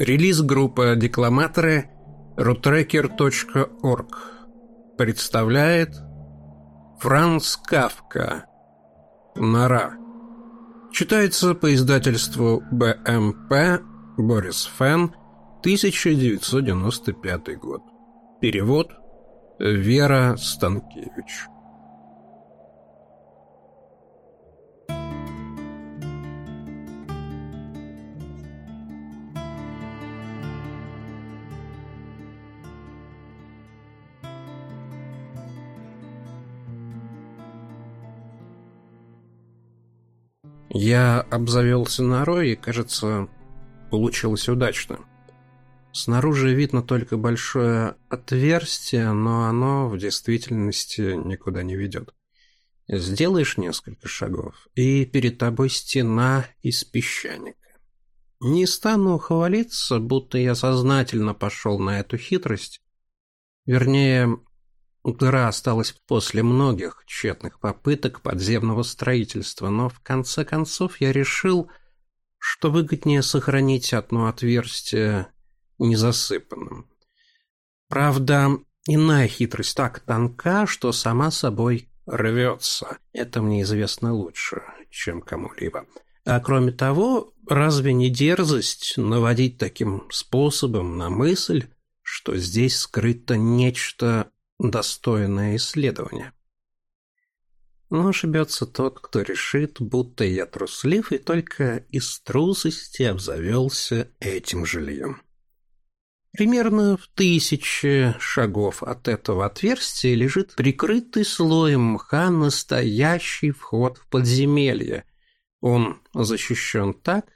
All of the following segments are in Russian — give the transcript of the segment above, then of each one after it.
Релиз группы «Декламаторы» rutracker.org представляет Франц Кавка «Нора». Читается по издательству БМП Борис Фен 1995 год. Перевод Вера Станкевич. Я обзавелся норой, и, кажется, получилось удачно. Снаружи видно только большое отверстие, но оно в действительности никуда не ведет. Сделаешь несколько шагов, и перед тобой стена из песчаника. Не стану хвалиться, будто я сознательно пошел на эту хитрость. Вернее, Дыра осталась после многих тщетных попыток подземного строительства, но в конце концов я решил, что выгоднее сохранить одно отверстие незасыпанным. Правда, иная хитрость так тонка, что сама собой рвется. Это мне известно лучше, чем кому-либо. А кроме того, разве не дерзость наводить таким способом на мысль, что здесь скрыто нечто достойное исследование. Но ошибется тот, кто решит, будто я труслив и только из трусости обзавелся этим жильем. Примерно в тысяче шагов от этого отверстия лежит прикрытый слоем мха настоящий вход в подземелье. Он защищен так,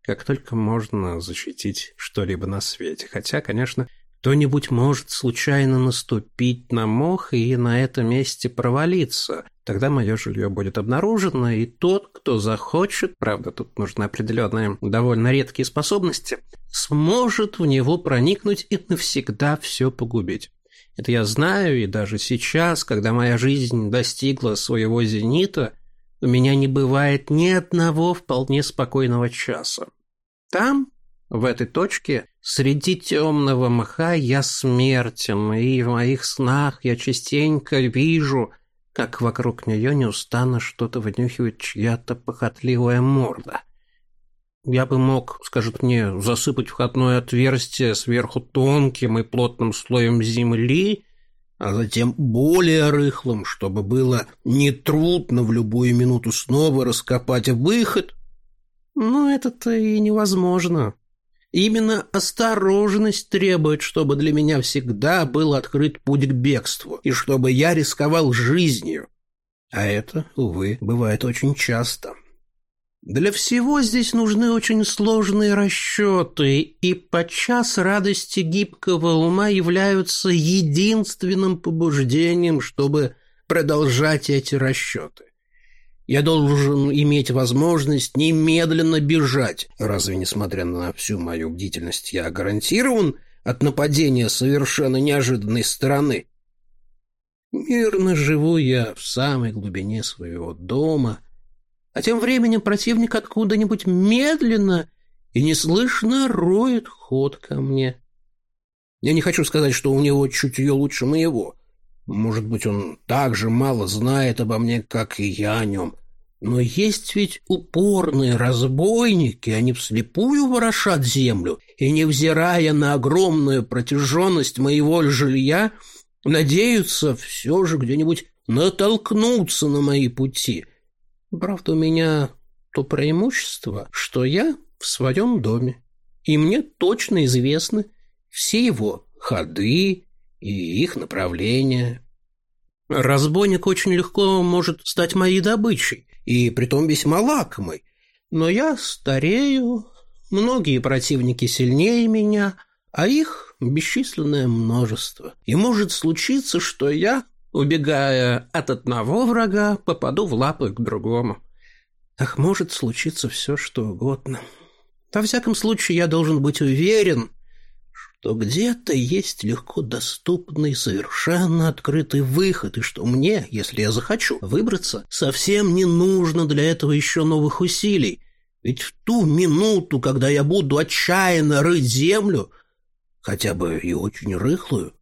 как только можно защитить что-либо на свете. Хотя, конечно, кто-нибудь может случайно наступить на мох и на этом месте провалиться. Тогда мое жилье будет обнаружено, и тот, кто захочет, правда, тут нужны определенные довольно редкие способности, сможет в него проникнуть и навсегда все погубить. Это я знаю, и даже сейчас, когда моя жизнь достигла своего зенита, у меня не бывает ни одного вполне спокойного часа. Там, в этой точке, Среди темного мха я смертен, и в моих снах я частенько вижу, как вокруг нее неустанно что-то вынюхивает чья-то похотливая морда. Я бы мог, скажет мне, засыпать входное отверстие сверху тонким и плотным слоем земли, а затем более рыхлым, чтобы было нетрудно в любую минуту снова раскопать выход. Но это-то и невозможно. Именно осторожность требует, чтобы для меня всегда был открыт путь к бегству, и чтобы я рисковал жизнью. А это, увы, бывает очень часто. Для всего здесь нужны очень сложные расчеты, и подчас радости гибкого ума являются единственным побуждением, чтобы продолжать эти расчеты. Я должен иметь возможность немедленно бежать. Разве, несмотря на всю мою бдительность, я гарантирован от нападения совершенно неожиданной стороны? Мирно живу я в самой глубине своего дома, а тем временем противник откуда-нибудь медленно и неслышно роет ход ко мне. Я не хочу сказать, что у него чутье лучше моего. Может быть, он так же мало знает обо мне, как и я о нем. Но есть ведь упорные разбойники, они вслепую ворошат землю, и, невзирая на огромную протяженность моего жилья, надеются все же где-нибудь натолкнуться на мои пути. Правда, у меня то преимущество, что я в своем доме, и мне точно известны все его ходы и их направления. Разбойник очень легко может стать моей добычей, и притом весьма лакомой. Но я старею, многие противники сильнее меня, а их бесчисленное множество. И может случиться, что я, убегая от одного врага, попаду в лапы к другому. Ах, может случиться все, что угодно. Во всяком случае, я должен быть уверен, что где-то есть легко доступный, совершенно открытый выход, и что мне, если я захочу, выбраться, совсем не нужно для этого еще новых усилий. Ведь в ту минуту, когда я буду отчаянно рыть землю, хотя бы и очень рыхлую,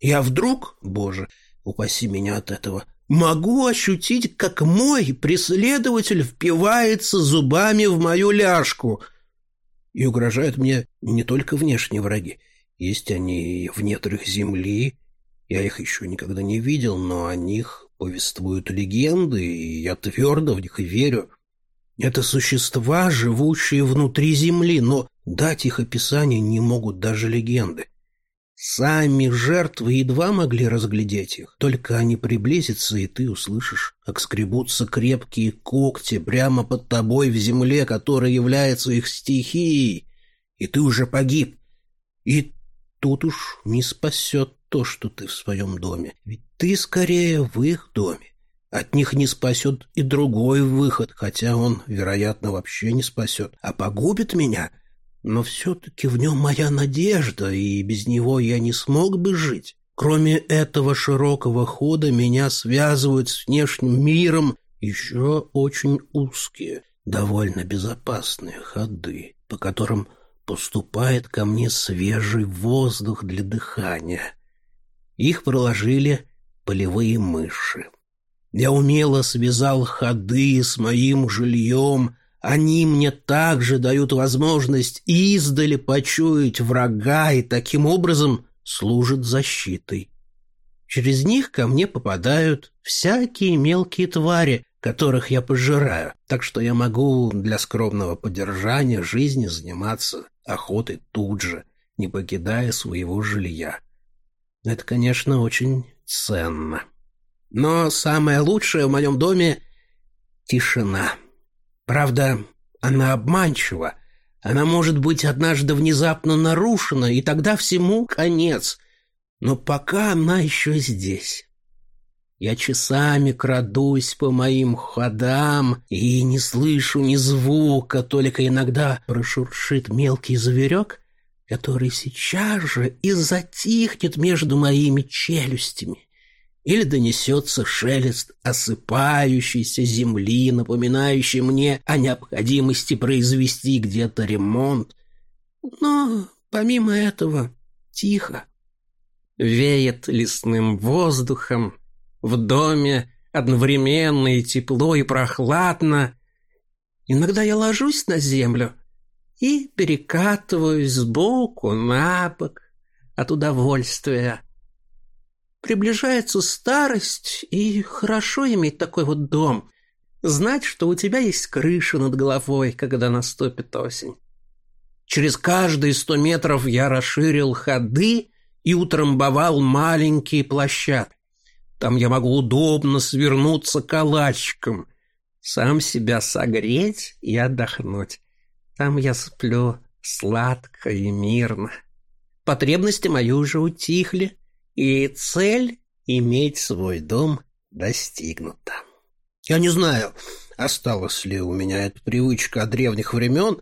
я вдруг, боже, упаси меня от этого, могу ощутить, как мой преследователь впивается зубами в мою ляжку и угрожают мне не только внешние враги. Есть они в недрах земли, я их еще никогда не видел, но о них повествуют легенды, и я твердо в них верю. Это существа, живущие внутри земли, но дать их описание не могут даже легенды. Сами жертвы едва могли разглядеть их. Только они приблизятся, и ты услышишь, как скребутся крепкие когти прямо под тобой в земле, которая является их стихией. И ты уже погиб. И тут уж не спасет то, что ты в своем доме. Ведь ты скорее в их доме. От них не спасет и другой выход, хотя он, вероятно, вообще не спасет, а погубит меня. Но все-таки в нем моя надежда, и без него я не смог бы жить. Кроме этого широкого хода меня связывают с внешним миром еще очень узкие, довольно безопасные ходы, по которым поступает ко мне свежий воздух для дыхания. Их проложили полевые мыши. Я умело связал ходы с моим жильем. Они мне также дают возможность издали почуять врага и таким образом служат защитой. Через них ко мне попадают всякие мелкие твари, которых я пожираю, так что я могу для скромного поддержания жизни заниматься охотой тут же, не покидая своего жилья. Это, конечно, очень ценно. Но самое лучшее в моем доме — тишина. Правда, она обманчива. Она может быть однажды внезапно нарушена, и тогда всему конец. Но пока она еще здесь. Я часами крадусь по моим ходам и не слышу ни звука, только иногда прошуршит мелкий зверек, который сейчас же и затихнет между моими челюстями. Или донесется шелест осыпающейся земли, напоминающий мне о необходимости произвести где-то ремонт. Но помимо этого тихо. Веет лесным воздухом, в доме одновременно и тепло, и прохладно. Иногда я ложусь на землю — и перекатываюсь сбоку на бок от удовольствия. Приближается старость, и хорошо иметь такой вот дом. Знать, что у тебя есть крыша над головой, когда наступит осень. Через каждые сто метров я расширил ходы и утрамбовал маленькие площадки. Там я могу удобно свернуться калачиком, сам себя согреть и отдохнуть. Там я сплю сладко и мирно. Потребности мои уже утихли, и цель иметь свой дом достигнута. Я не знаю, осталась ли у меня эта привычка от древних времен,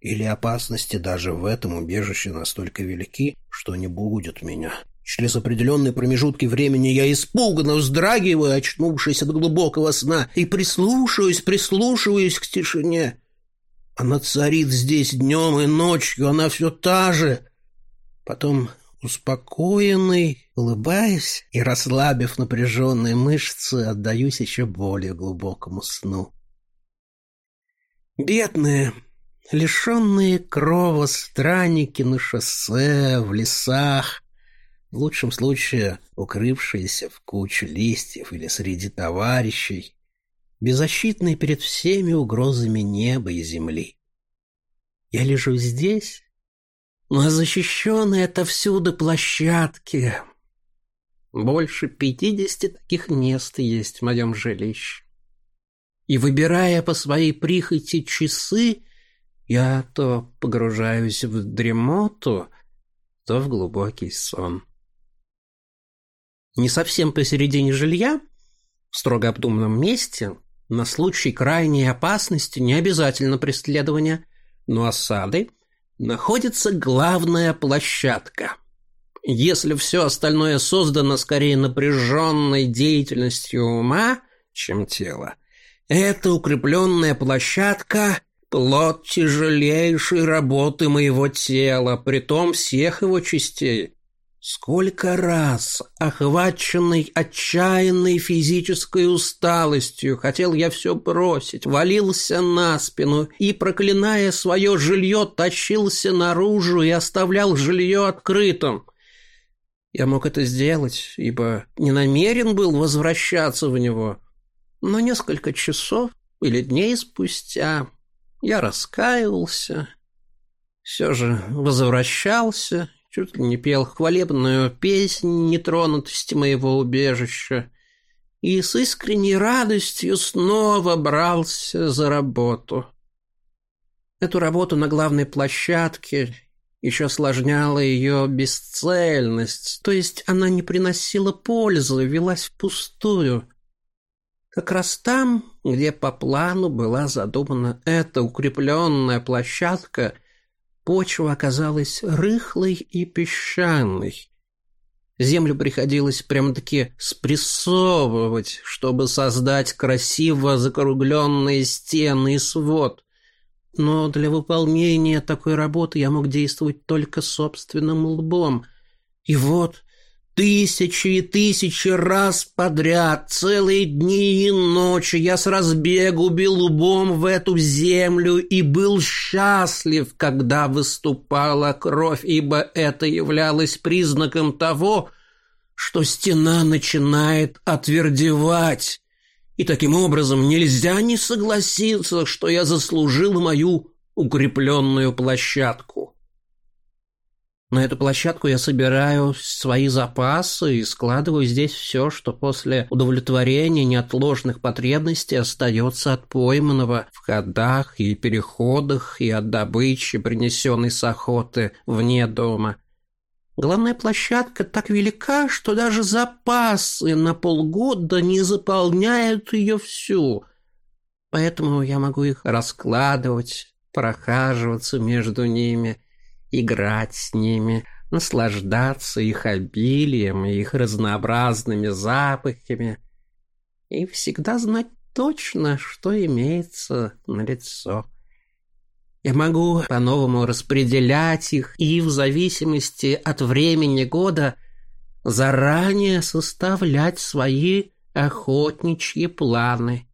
или опасности даже в этом убежище настолько велики, что не будет меня. Через определенные промежутки времени я испуганно вздрагиваю, очнувшись от глубокого сна, и прислушиваюсь, прислушиваюсь к тишине. Она царит здесь днем и ночью, она все та же. Потом, успокоенный, улыбаясь и расслабив напряженные мышцы, отдаюсь еще более глубокому сну. Бедные, лишенные крова странники на шоссе, в лесах, в лучшем случае укрывшиеся в кучу листьев или среди товарищей, беззащитный перед всеми угрозами неба и земли. Я лежу здесь, на защищенной отовсюду площадке. Больше пятидесяти таких мест есть в моем жилище. И выбирая по своей прихоти часы, я то погружаюсь в дремоту, то в глубокий сон. Не совсем посередине жилья, в строго обдуманном месте, на случай крайней опасности не обязательно преследования, но осады находится главная площадка. Если все остальное создано скорее напряженной деятельностью ума, чем тела, эта укрепленная площадка плод тяжелейшей работы моего тела, притом всех его частей. Сколько раз, охваченный отчаянной физической усталостью, хотел я все бросить, валился на спину и, проклиная свое жилье, тащился наружу и оставлял жилье открытым. Я мог это сделать, ибо не намерен был возвращаться в него. Но несколько часов или дней спустя я раскаивался, все же возвращался чуть ли не пел хвалебную песнь нетронутости моего убежища и с искренней радостью снова брался за работу. Эту работу на главной площадке еще осложняла ее бесцельность, то есть она не приносила пользы, велась впустую. Как раз там, где по плану была задумана эта укрепленная площадка – Почва оказалась рыхлой и песчаной. Землю приходилось прям-таки спрессовывать, чтобы создать красиво закругленные стены и свод. Но для выполнения такой работы я мог действовать только собственным лбом. И вот Тысячи и тысячи раз подряд, целые дни и ночи я с разбегу бил лбом в эту землю и был счастлив, когда выступала кровь, ибо это являлось признаком того, что стена начинает отвердевать. И таким образом нельзя не согласиться, что я заслужил мою укрепленную площадку. На эту площадку я собираю свои запасы и складываю здесь все, что после удовлетворения неотложных потребностей остается от пойманного в ходах и переходах и от добычи, принесенной с охоты вне дома. Главная площадка так велика, что даже запасы на полгода не заполняют ее всю. Поэтому я могу их раскладывать, прохаживаться между ними – играть с ними, наслаждаться их обилием и их разнообразными запахами и всегда знать точно, что имеется на лицо. Я могу по-новому распределять их и в зависимости от времени года заранее составлять свои охотничьи планы.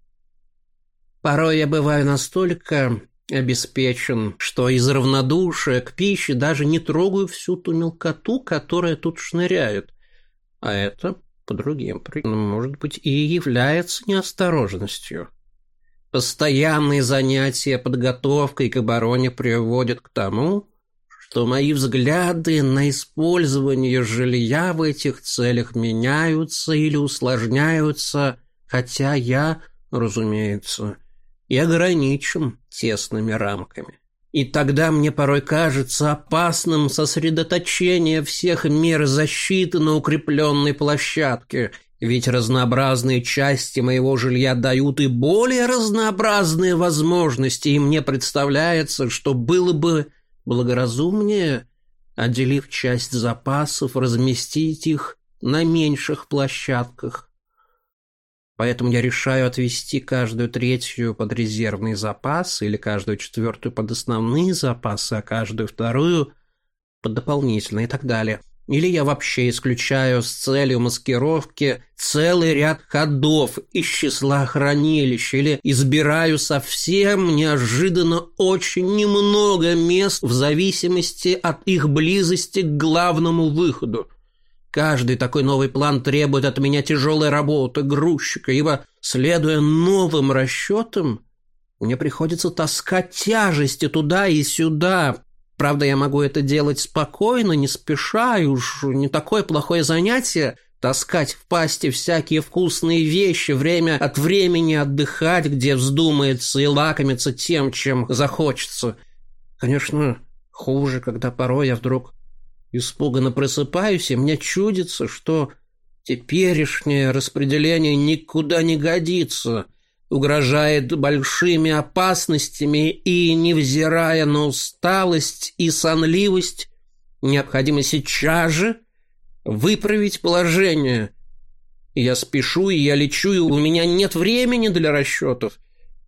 Порой я бываю настолько обеспечен, что из равнодушия к пище даже не трогаю всю ту мелкоту, которая тут шныряет. А это, по другим причинам, может быть, и является неосторожностью. Постоянные занятия подготовкой к обороне приводят к тому, что мои взгляды на использование жилья в этих целях меняются или усложняются, хотя я, разумеется, и ограничен тесными рамками. И тогда мне порой кажется опасным сосредоточение всех мер защиты на укрепленной площадке, ведь разнообразные части моего жилья дают и более разнообразные возможности, и мне представляется, что было бы благоразумнее, отделив часть запасов, разместить их на меньших площадках, Поэтому я решаю отвести каждую третью под резервный запас или каждую четвертую под основные запасы, а каждую вторую под дополнительные и так далее. Или я вообще исключаю с целью маскировки целый ряд ходов из числа хранилищ, или избираю совсем неожиданно очень немного мест в зависимости от их близости к главному выходу. Каждый такой новый план требует от меня тяжелой работы грузчика, ибо, следуя новым расчетам, мне приходится таскать тяжести туда и сюда. Правда, я могу это делать спокойно, не спеша, и уж не такое плохое занятие таскать в пасти всякие вкусные вещи, время от времени отдыхать, где вздумается, и лакомиться тем, чем захочется. Конечно, хуже, когда порой я вдруг Испуганно просыпаюсь, и мне чудится, что теперешнее распределение никуда не годится, угрожает большими опасностями и, невзирая на усталость и сонливость, необходимо сейчас же выправить положение. Я спешу, и я лечу, и у меня нет времени для расчетов.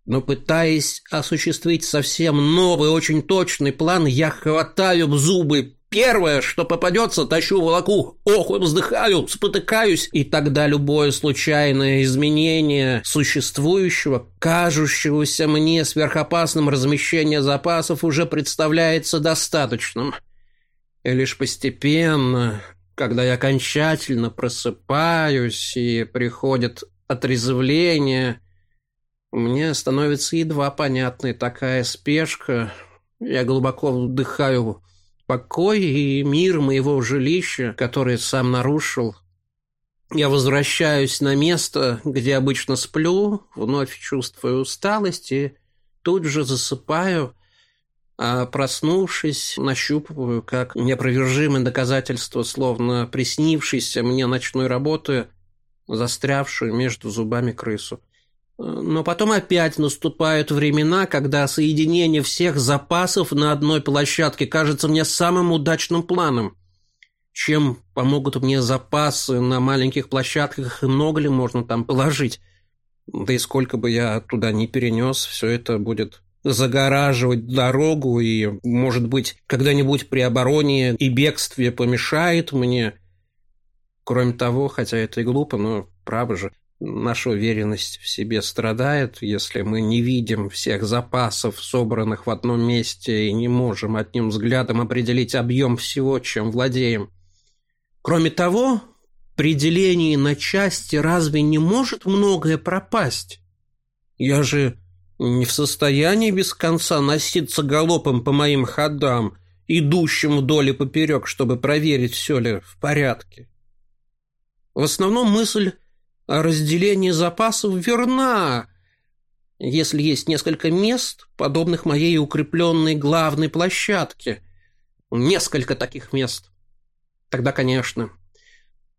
Но пытаясь осуществить совсем новый, очень точный план, я хватаю в зубы Первое, что попадется, тащу волоку, оху, вздыхаю, спотыкаюсь, и тогда любое случайное изменение существующего, кажущегося мне сверхопасным размещения запасов уже представляется достаточным. И лишь постепенно, когда я окончательно просыпаюсь и приходит отрезвление, мне становится едва понятной такая спешка. Я глубоко вдыхаю покой и мир моего жилища, который сам нарушил. Я возвращаюсь на место, где обычно сплю, вновь чувствую усталость и тут же засыпаю, а проснувшись, нащупываю, как неопровержимое доказательство, словно приснившейся мне ночной работы, застрявшую между зубами крысу. Но потом опять наступают времена, когда соединение всех запасов на одной площадке кажется мне самым удачным планом. Чем помогут мне запасы на маленьких площадках, и много ли можно там положить? Да и сколько бы я туда ни перенес, все это будет загораживать дорогу и, может быть, когда-нибудь при обороне и бегстве помешает мне. Кроме того, хотя это и глупо, но право же, Наша уверенность в себе страдает, если мы не видим всех запасов, собранных в одном месте, и не можем одним взглядом определить объем всего, чем владеем. Кроме того, при делении на части разве не может многое пропасть? Я же не в состоянии без конца носиться галопом по моим ходам, идущим вдоль и поперек, чтобы проверить, все ли в порядке. В основном мысль разделение запасов верна, если есть несколько мест, подобных моей укрепленной главной площадке. Несколько таких мест. Тогда, конечно.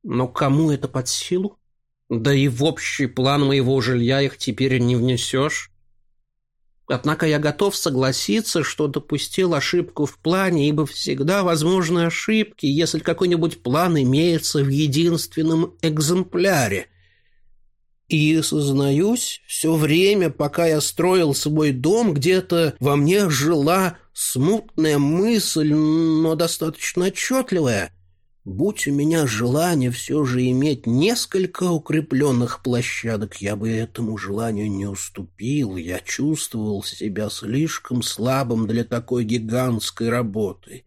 Но кому это под силу? Да и в общий план моего жилья их теперь не внесешь. Однако я готов согласиться, что допустил ошибку в плане, ибо всегда возможны ошибки, если какой-нибудь план имеется в единственном экземпляре – и, сознаюсь, все время, пока я строил свой дом, где-то во мне жила смутная мысль, но достаточно отчетливая. Будь у меня желание все же иметь несколько укрепленных площадок, я бы этому желанию не уступил. Я чувствовал себя слишком слабым для такой гигантской работы.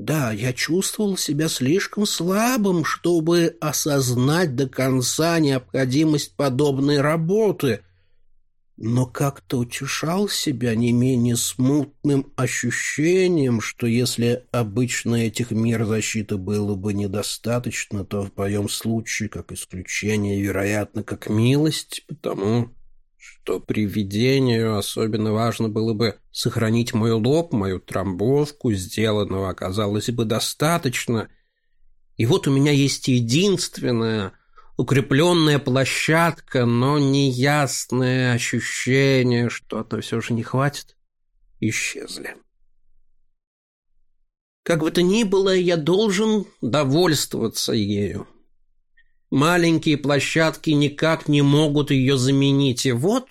Да, я чувствовал себя слишком слабым, чтобы осознать до конца необходимость подобной работы, но как-то утешал себя не менее смутным ощущением, что если обычно этих мер защиты было бы недостаточно, то в моем случае, как исключение, вероятно, как милость, потому что при видению особенно важно было бы сохранить мой лоб, мою трамбовку, сделанного оказалось бы достаточно. И вот у меня есть единственная укрепленная площадка, но неясное ощущение, что это все же не хватит, исчезли. Как бы то ни было, я должен довольствоваться ею. Маленькие площадки никак не могут ее заменить. И вот,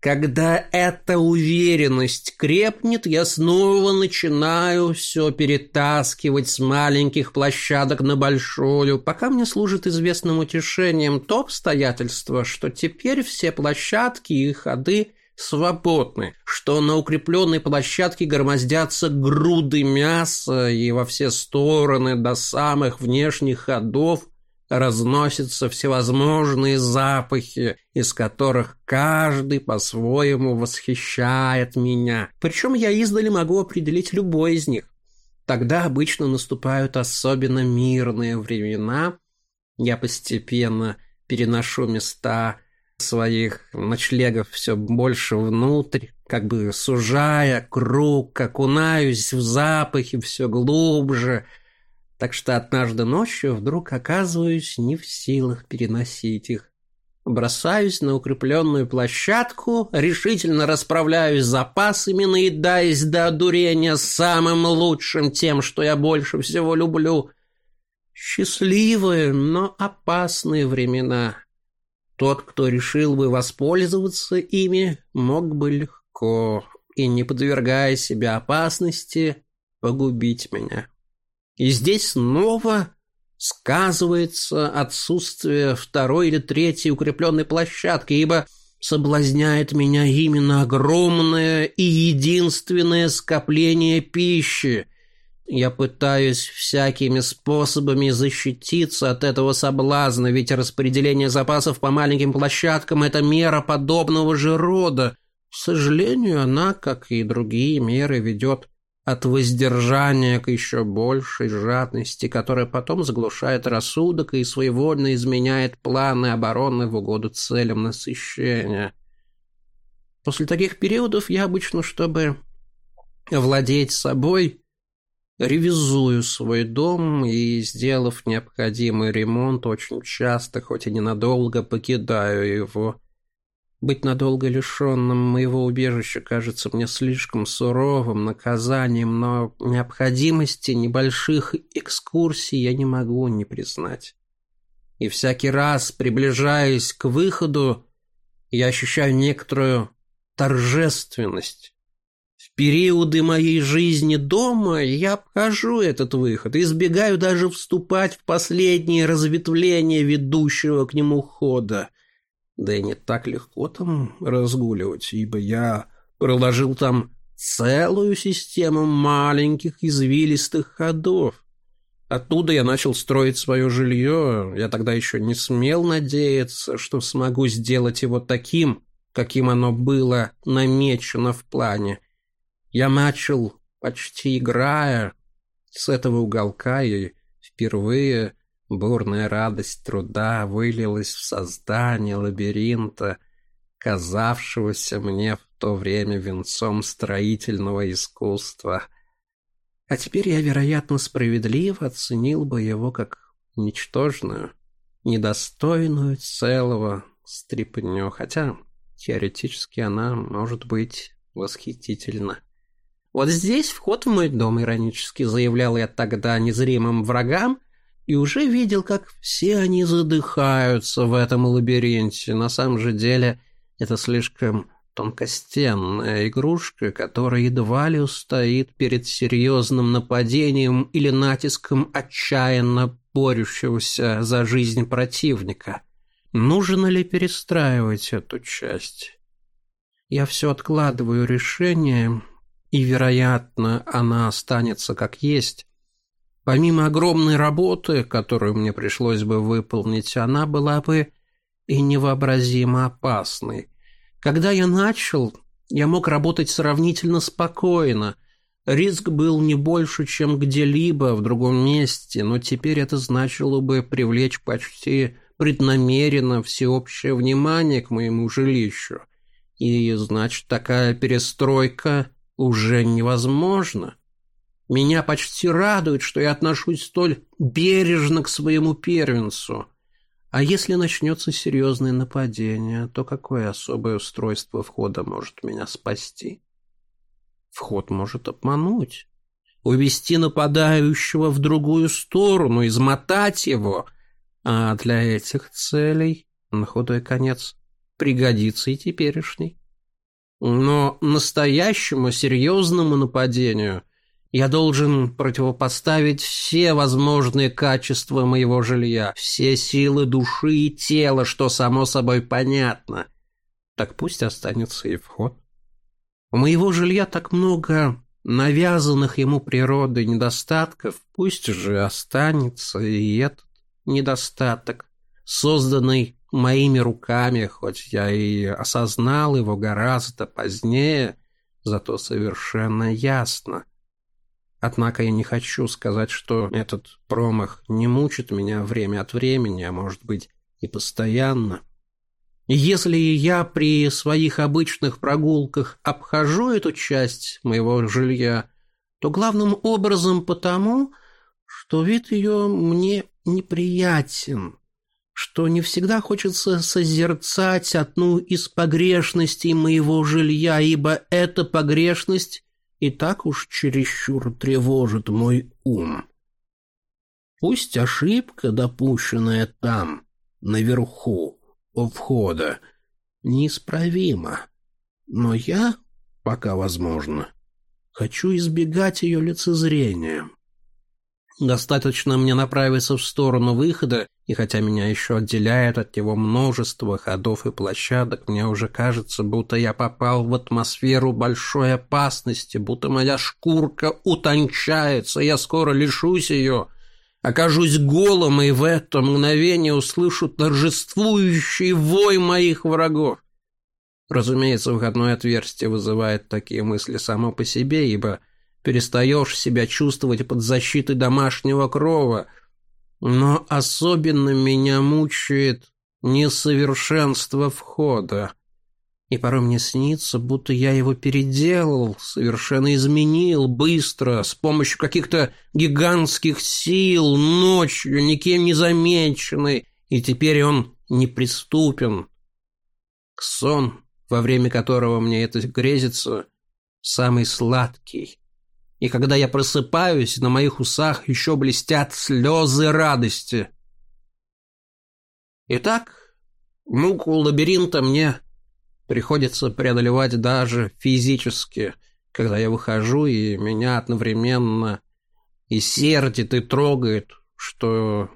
когда эта уверенность крепнет, я снова начинаю все перетаскивать с маленьких площадок на большую, пока мне служит известным утешением то обстоятельство, что теперь все площадки и ходы свободны, что на укрепленной площадке громоздятся груды мяса и во все стороны до самых внешних ходов разносятся всевозможные запахи, из которых каждый по-своему восхищает меня. Причем я издали могу определить любой из них. Тогда обычно наступают особенно мирные времена. Я постепенно переношу места своих ночлегов все больше внутрь, как бы сужая круг, окунаюсь в запахи все глубже – так что однажды ночью вдруг оказываюсь не в силах переносить их. Бросаюсь на укрепленную площадку, решительно расправляюсь с запасами, наедаясь до одурения самым лучшим тем, что я больше всего люблю. Счастливые, но опасные времена. Тот, кто решил бы воспользоваться ими, мог бы легко и, не подвергая себя опасности, погубить меня. И здесь снова сказывается отсутствие второй или третьей укрепленной площадки, ибо соблазняет меня именно огромное и единственное скопление пищи. Я пытаюсь всякими способами защититься от этого соблазна, ведь распределение запасов по маленьким площадкам – это мера подобного же рода. К сожалению, она, как и другие меры, ведет от воздержания к еще большей жадности, которая потом заглушает рассудок и своевольно изменяет планы обороны в угоду целям насыщения. После таких периодов я обычно, чтобы владеть собой, ревизую свой дом и, сделав необходимый ремонт, очень часто, хоть и ненадолго, покидаю его. Быть надолго лишенным моего убежища кажется мне слишком суровым наказанием, но необходимости небольших экскурсий я не могу не признать. И всякий раз, приближаясь к выходу, я ощущаю некоторую торжественность. В периоды моей жизни дома я обхожу этот выход, избегаю даже вступать в последние разветвления ведущего к нему хода – да и не так легко там разгуливать, ибо я проложил там целую систему маленьких извилистых ходов. Оттуда я начал строить свое жилье. Я тогда еще не смел надеяться, что смогу сделать его таким, каким оно было намечено в плане. Я начал, почти играя, с этого уголка и впервые Бурная радость труда вылилась в создание лабиринта, казавшегося мне в то время венцом строительного искусства. А теперь я, вероятно, справедливо оценил бы его как ничтожную, недостойную целого стрипню, хотя теоретически она может быть восхитительна. Вот здесь вход в мой дом, иронически заявлял я тогда незримым врагам, и уже видел, как все они задыхаются в этом лабиринте. На самом же деле это слишком тонкостенная игрушка, которая едва ли устоит перед серьезным нападением или натиском отчаянно борющегося за жизнь противника. Нужно ли перестраивать эту часть? Я все откладываю решение, и, вероятно, она останется как есть, Помимо огромной работы, которую мне пришлось бы выполнить, она была бы и невообразимо опасной. Когда я начал, я мог работать сравнительно спокойно. Риск был не больше, чем где-либо в другом месте, но теперь это значило бы привлечь почти преднамеренно всеобщее внимание к моему жилищу. И, значит, такая перестройка уже невозможна. Меня почти радует, что я отношусь столь бережно к своему первенцу. А если начнется серьезное нападение, то какое особое устройство входа может меня спасти? Вход может обмануть, увести нападающего в другую сторону, измотать его, а для этих целей, на худой конец, пригодится и теперешний. Но настоящему серьезному нападению – я должен противопоставить все возможные качества моего жилья, все силы души и тела, что само собой понятно. Так пусть останется и вход. У моего жилья так много навязанных ему природой недостатков, пусть же останется и этот недостаток, созданный моими руками, хоть я и осознал его гораздо позднее, зато совершенно ясно. Однако я не хочу сказать, что этот промах не мучит меня время от времени, а может быть и постоянно. Если я при своих обычных прогулках обхожу эту часть моего жилья, то главным образом потому, что вид ее мне неприятен, что не всегда хочется созерцать одну из погрешностей моего жилья, ибо эта погрешность и так уж чересчур тревожит мой ум. Пусть ошибка, допущенная там, наверху, у входа неисправима. Но я, пока возможно, хочу избегать ее лицезрения. Достаточно мне направиться в сторону выхода, и хотя меня еще отделяет от него множество ходов и площадок, мне уже кажется, будто я попал в атмосферу большой опасности, будто моя шкурка утончается, я скоро лишусь ее, окажусь голым, и в это мгновение услышу торжествующий вой моих врагов. Разумеется, выходное отверстие вызывает такие мысли само по себе, ибо перестаешь себя чувствовать под защитой домашнего крова. Но особенно меня мучает несовершенство входа. И порой мне снится, будто я его переделал, совершенно изменил, быстро, с помощью каких-то гигантских сил, ночью, никем не замеченный, и теперь он неприступен. Сон, во время которого мне это грезится, самый сладкий, и когда я просыпаюсь, на моих усах еще блестят слезы радости. Итак, муку лабиринта мне приходится преодолевать даже физически, когда я выхожу, и меня одновременно и сердит, и трогает, что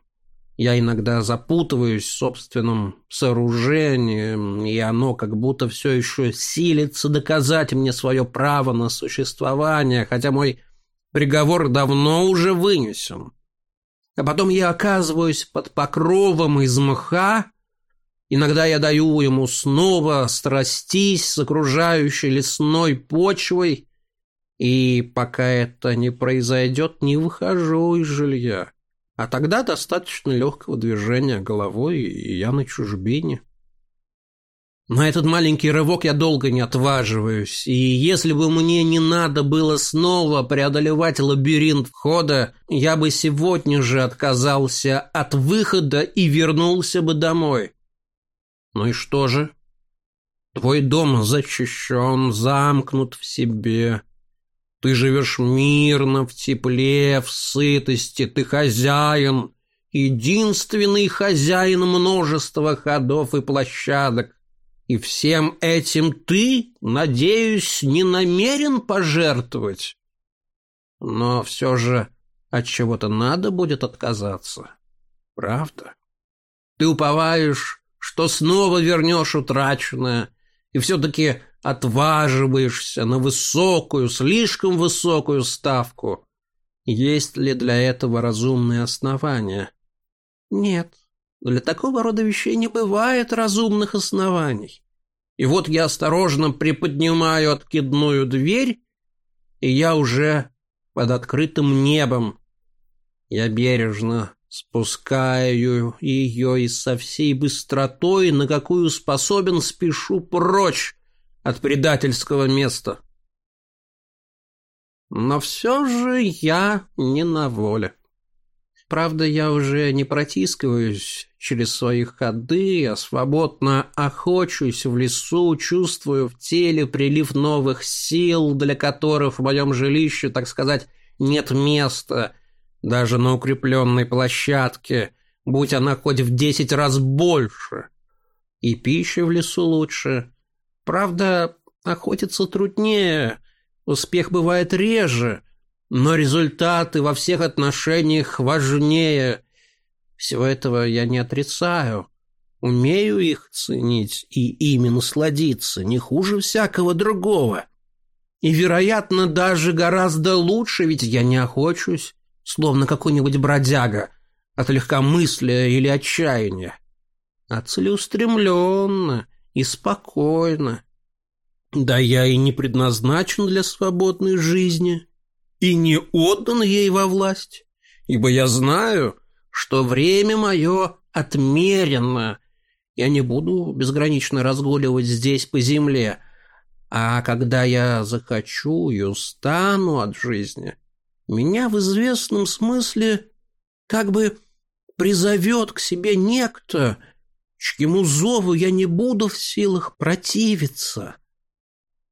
я иногда запутываюсь в собственном сооружении, и оно как будто все еще силится доказать мне свое право на существование, хотя мой приговор давно уже вынесен. А потом я оказываюсь под покровом из мха, иногда я даю ему снова страстись с окружающей лесной почвой, и пока это не произойдет, не выхожу из жилья. А тогда достаточно легкого движения головой, и я на чужбине. На этот маленький рывок я долго не отваживаюсь, и если бы мне не надо было снова преодолевать лабиринт входа, я бы сегодня же отказался от выхода и вернулся бы домой. Ну и что же? Твой дом защищен, замкнут в себе. Ты живешь мирно, в тепле, в сытости, ты хозяин, единственный хозяин множества ходов и площадок. И всем этим ты, надеюсь, не намерен пожертвовать. Но все же от чего-то надо будет отказаться. Правда? Ты уповаешь, что снова вернешь утраченное, и все-таки отваживаешься на высокую, слишком высокую ставку. Есть ли для этого разумные основания? Нет, для такого рода вещей не бывает разумных оснований. И вот я осторожно приподнимаю откидную дверь, и я уже под открытым небом. Я бережно спускаю ее и со всей быстротой, на какую способен, спешу прочь от предательского места. Но все же я не на воле. Правда, я уже не протискиваюсь через свои ходы, а свободно охочусь в лесу, чувствую в теле прилив новых сил, для которых в моем жилище, так сказать, нет места, даже на укрепленной площадке, будь она хоть в десять раз больше. И пища в лесу лучше, Правда, охотиться труднее, успех бывает реже, но результаты во всех отношениях важнее. Всего этого я не отрицаю. Умею их ценить и ими насладиться не хуже всякого другого. И, вероятно, даже гораздо лучше, ведь я не охочусь, словно какой-нибудь бродяга, от легкомыслия или отчаяния, а целеустремленно и спокойно. Да я и не предназначен для свободной жизни, и не отдан ей во власть, ибо я знаю, что время мое отмерено. Я не буду безгранично разгуливать здесь по земле, а когда я захочу и устану от жизни, меня в известном смысле как бы призовет к себе некто, чьему зову я не буду в силах противиться.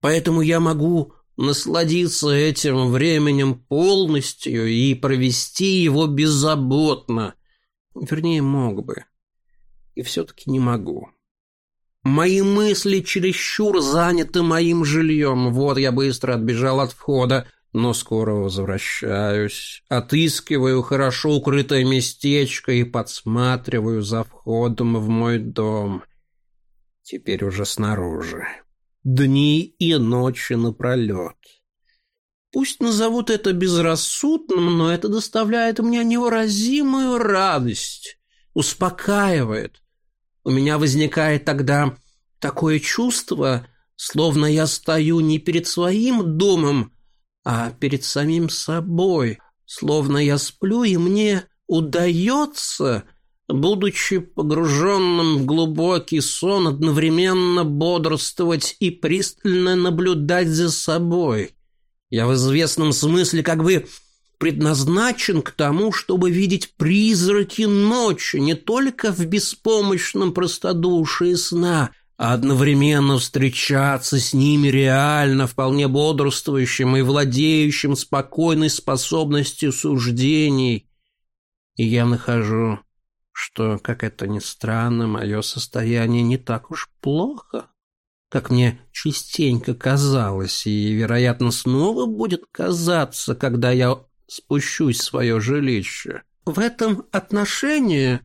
Поэтому я могу насладиться этим временем полностью и провести его беззаботно. Вернее, мог бы. И все-таки не могу. Мои мысли чересчур заняты моим жильем. Вот я быстро отбежал от входа, но скоро возвращаюсь. Отыскиваю хорошо укрытое местечко и подсматриваю за входом в мой дом. Теперь уже снаружи. Дни и ночи напролет. Пусть назовут это безрассудным, но это доставляет мне невыразимую радость, успокаивает. У меня возникает тогда такое чувство, словно я стою не перед своим домом, а перед самим собой, словно я сплю, и мне удается, будучи погруженным в глубокий сон, одновременно бодрствовать и пристально наблюдать за собой. Я в известном смысле как бы предназначен к тому, чтобы видеть призраки ночи не только в беспомощном простодушии сна, одновременно встречаться с ними реально, вполне бодрствующим и владеющим спокойной способностью суждений. И я нахожу, что, как это ни странно, мое состояние не так уж плохо как мне частенько казалось, и, вероятно, снова будет казаться, когда я спущусь в свое жилище. В этом отношении,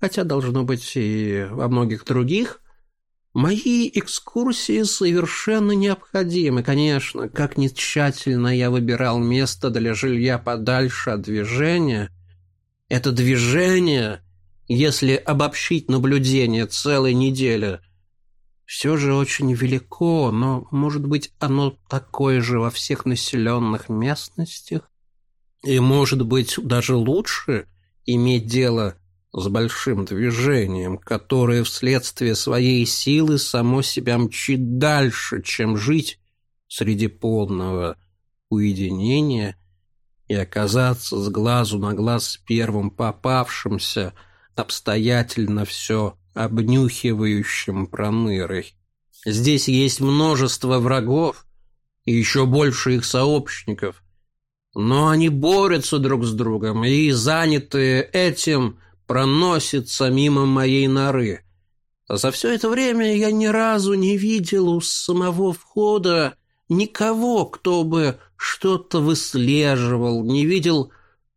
хотя должно быть и во многих других, мои экскурсии совершенно необходимы, конечно. Как ни тщательно я выбирал место для жилья подальше от движения, это движение, если обобщить наблюдение целой недели – все же очень велико, но, может быть, оно такое же во всех населенных местностях? И, может быть, даже лучше иметь дело с большим движением, которое вследствие своей силы само себя мчит дальше, чем жить среди полного уединения и оказаться с глазу на глаз с первым попавшимся, обстоятельно все обнюхивающим пронырой. Здесь есть множество врагов и еще больше их сообщников, но они борются друг с другом и, занятые этим, проносятся мимо моей норы. А за все это время я ни разу не видел у самого входа никого, кто бы что-то выслеживал, не видел,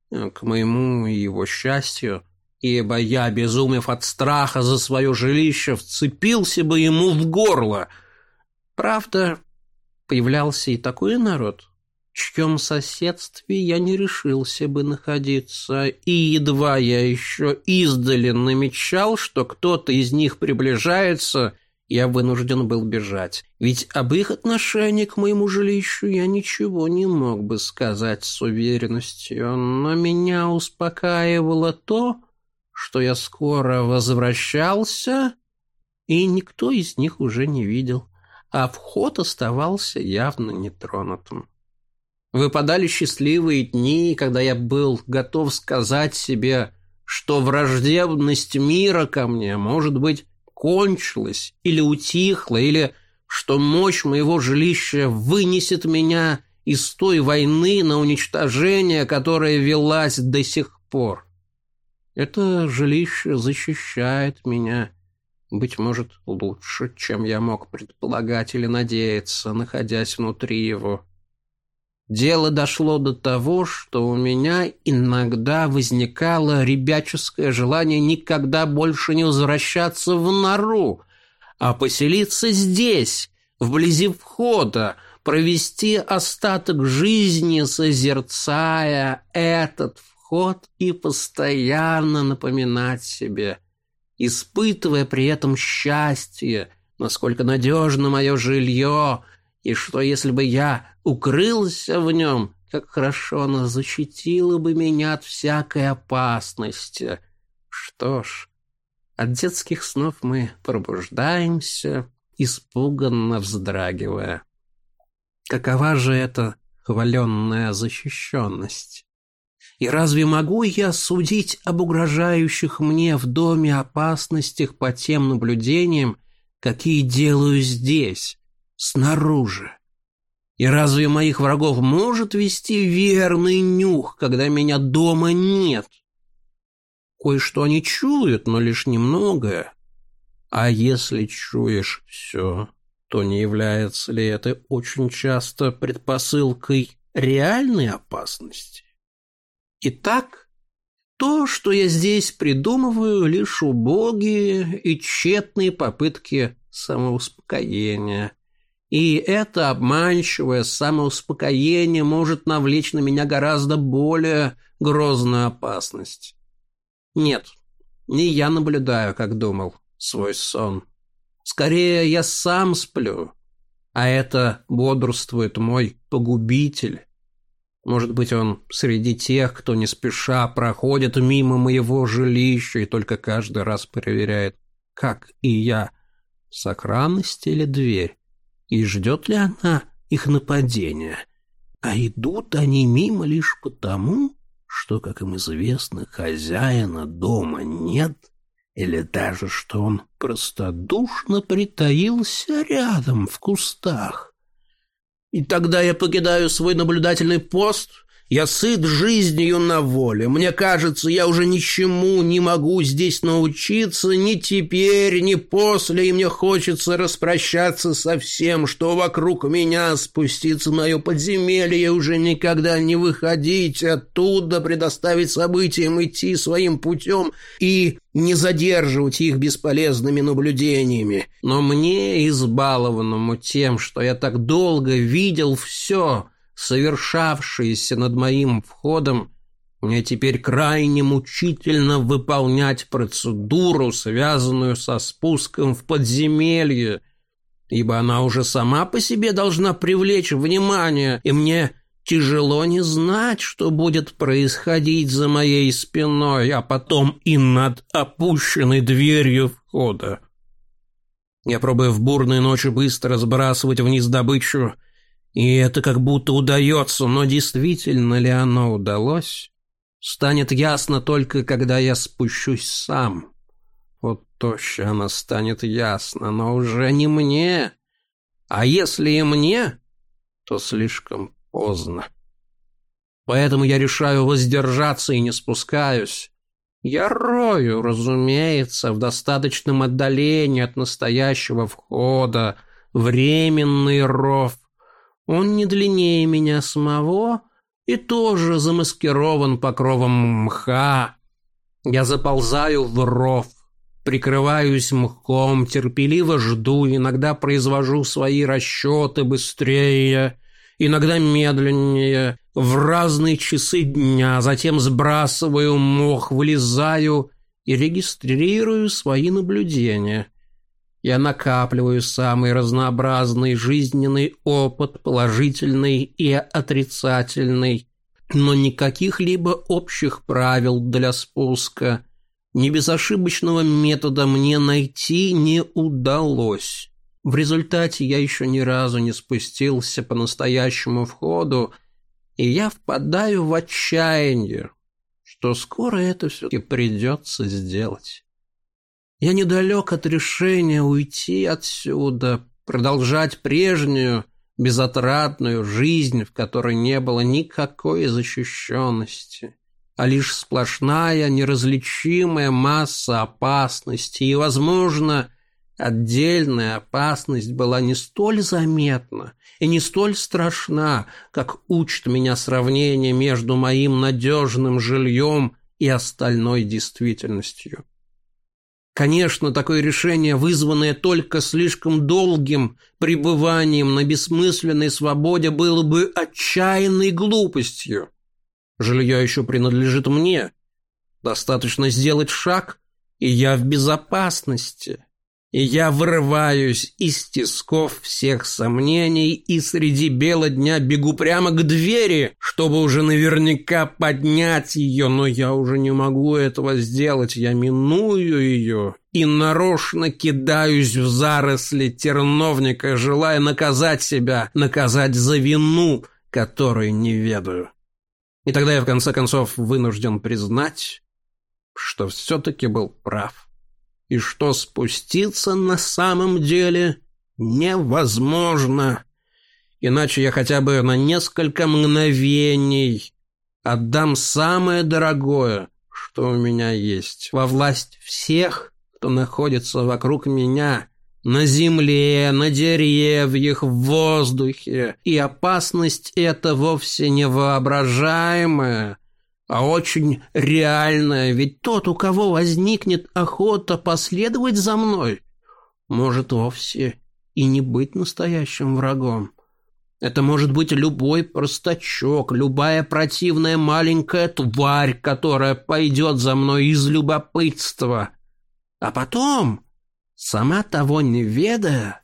э, к моему его счастью, ибо я, безумев от страха за свое жилище, вцепился бы ему в горло. Правда, появлялся и такой народ, чьем соседстве я не решился бы находиться, и едва я еще издали намечал, что кто-то из них приближается, я вынужден был бежать. Ведь об их отношении к моему жилищу я ничего не мог бы сказать с уверенностью, но меня успокаивало то, что я скоро возвращался, и никто из них уже не видел, а вход оставался явно нетронутым. Выпадали счастливые дни, когда я был готов сказать себе, что враждебность мира ко мне, может быть, кончилась или утихла, или что мощь моего жилища вынесет меня из той войны на уничтожение, которая велась до сих пор. Это жилище защищает меня, быть может, лучше, чем я мог предполагать или надеяться, находясь внутри его. Дело дошло до того, что у меня иногда возникало ребяческое желание никогда больше не возвращаться в нору, а поселиться здесь, вблизи входа, провести остаток жизни, созерцая этот вход ход и постоянно напоминать себе, испытывая при этом счастье, насколько надежно мое жилье, и что если бы я укрылся в нем, как хорошо оно защитило бы меня от всякой опасности. Что ж, от детских снов мы пробуждаемся, испуганно вздрагивая. Какова же эта хваленная защищенность? И разве могу я судить об угрожающих мне в доме опасностях по тем наблюдениям, какие делаю здесь, снаружи? И разве моих врагов может вести верный нюх, когда меня дома нет? Кое-что они чуют, но лишь немногое. А если чуешь все, то не является ли это очень часто предпосылкой реальной опасности? Итак, то, что я здесь придумываю, лишь убогие и тщетные попытки самоуспокоения. И это обманчивое самоуспокоение может навлечь на меня гораздо более грозную опасность. Нет, не я наблюдаю, как думал, свой сон. Скорее, я сам сплю, а это бодрствует мой погубитель. Может быть, он среди тех, кто не спеша проходит мимо моего жилища и только каждый раз проверяет, как и я, сохранность или дверь, и ждет ли она их нападения. А идут они мимо лишь потому, что, как им известно, хозяина дома нет, или даже что он простодушно притаился рядом в кустах. И тогда я покидаю свой наблюдательный пост — я сыт жизнью на воле. Мне кажется, я уже ничему не могу здесь научиться, ни теперь, ни после, и мне хочется распрощаться со всем, что вокруг меня, спуститься в мое подземелье, уже никогда не выходить оттуда, предоставить событиям идти своим путем и не задерживать их бесполезными наблюдениями. Но мне, избалованному тем, что я так долго видел все, совершавшиеся над моим входом, мне теперь крайне мучительно выполнять процедуру, связанную со спуском в подземелье, ибо она уже сама по себе должна привлечь внимание, и мне тяжело не знать, что будет происходить за моей спиной, а потом и над опущенной дверью входа. Я пробую в бурные ночи быстро сбрасывать вниз добычу, и это как будто удается, но действительно ли оно удалось, станет ясно только, когда я спущусь сам. Вот точно она станет ясно, но уже не мне. А если и мне, то слишком поздно. Поэтому я решаю воздержаться и не спускаюсь. Я рою, разумеется, в достаточном отдалении от настоящего входа, временный ров, он не длиннее меня самого и тоже замаскирован покровом мха. Я заползаю в ров, прикрываюсь мхом, терпеливо жду, иногда произвожу свои расчеты быстрее, иногда медленнее, в разные часы дня, затем сбрасываю мох, вылезаю и регистрирую свои наблюдения. Я накапливаю самый разнообразный жизненный опыт, положительный и отрицательный, но никаких либо общих правил для спуска, ни безошибочного метода мне найти не удалось. В результате я еще ни разу не спустился по настоящему входу, и я впадаю в отчаяние, что скоро это все-таки придется сделать. Я недалек от решения уйти отсюда, продолжать прежнюю, безотрадную жизнь, в которой не было никакой защищенности, а лишь сплошная, неразличимая масса опасностей, и, возможно, отдельная опасность была не столь заметна и не столь страшна, как учит меня сравнение между моим надежным жильем и остальной действительностью. Конечно, такое решение, вызванное только слишком долгим пребыванием на бессмысленной свободе, было бы отчаянной глупостью. Жилье еще принадлежит мне. Достаточно сделать шаг, и я в безопасности и я вырываюсь из тисков всех сомнений и среди бела дня бегу прямо к двери, чтобы уже наверняка поднять ее, но я уже не могу этого сделать, я миную ее и нарочно кидаюсь в заросли терновника, желая наказать себя, наказать за вину, которой не ведаю. И тогда я в конце концов вынужден признать, что все-таки был прав и что спуститься на самом деле невозможно. Иначе я хотя бы на несколько мгновений отдам самое дорогое, что у меня есть, во власть всех, что находится вокруг меня, на земле, на деревьях, в воздухе, и опасность эта вовсе не воображаемая, а очень реальная, ведь тот, у кого возникнет охота последовать за мной, может вовсе и не быть настоящим врагом. Это может быть любой простачок, любая противная маленькая тварь, которая пойдет за мной из любопытства. А потом, сама того не ведая,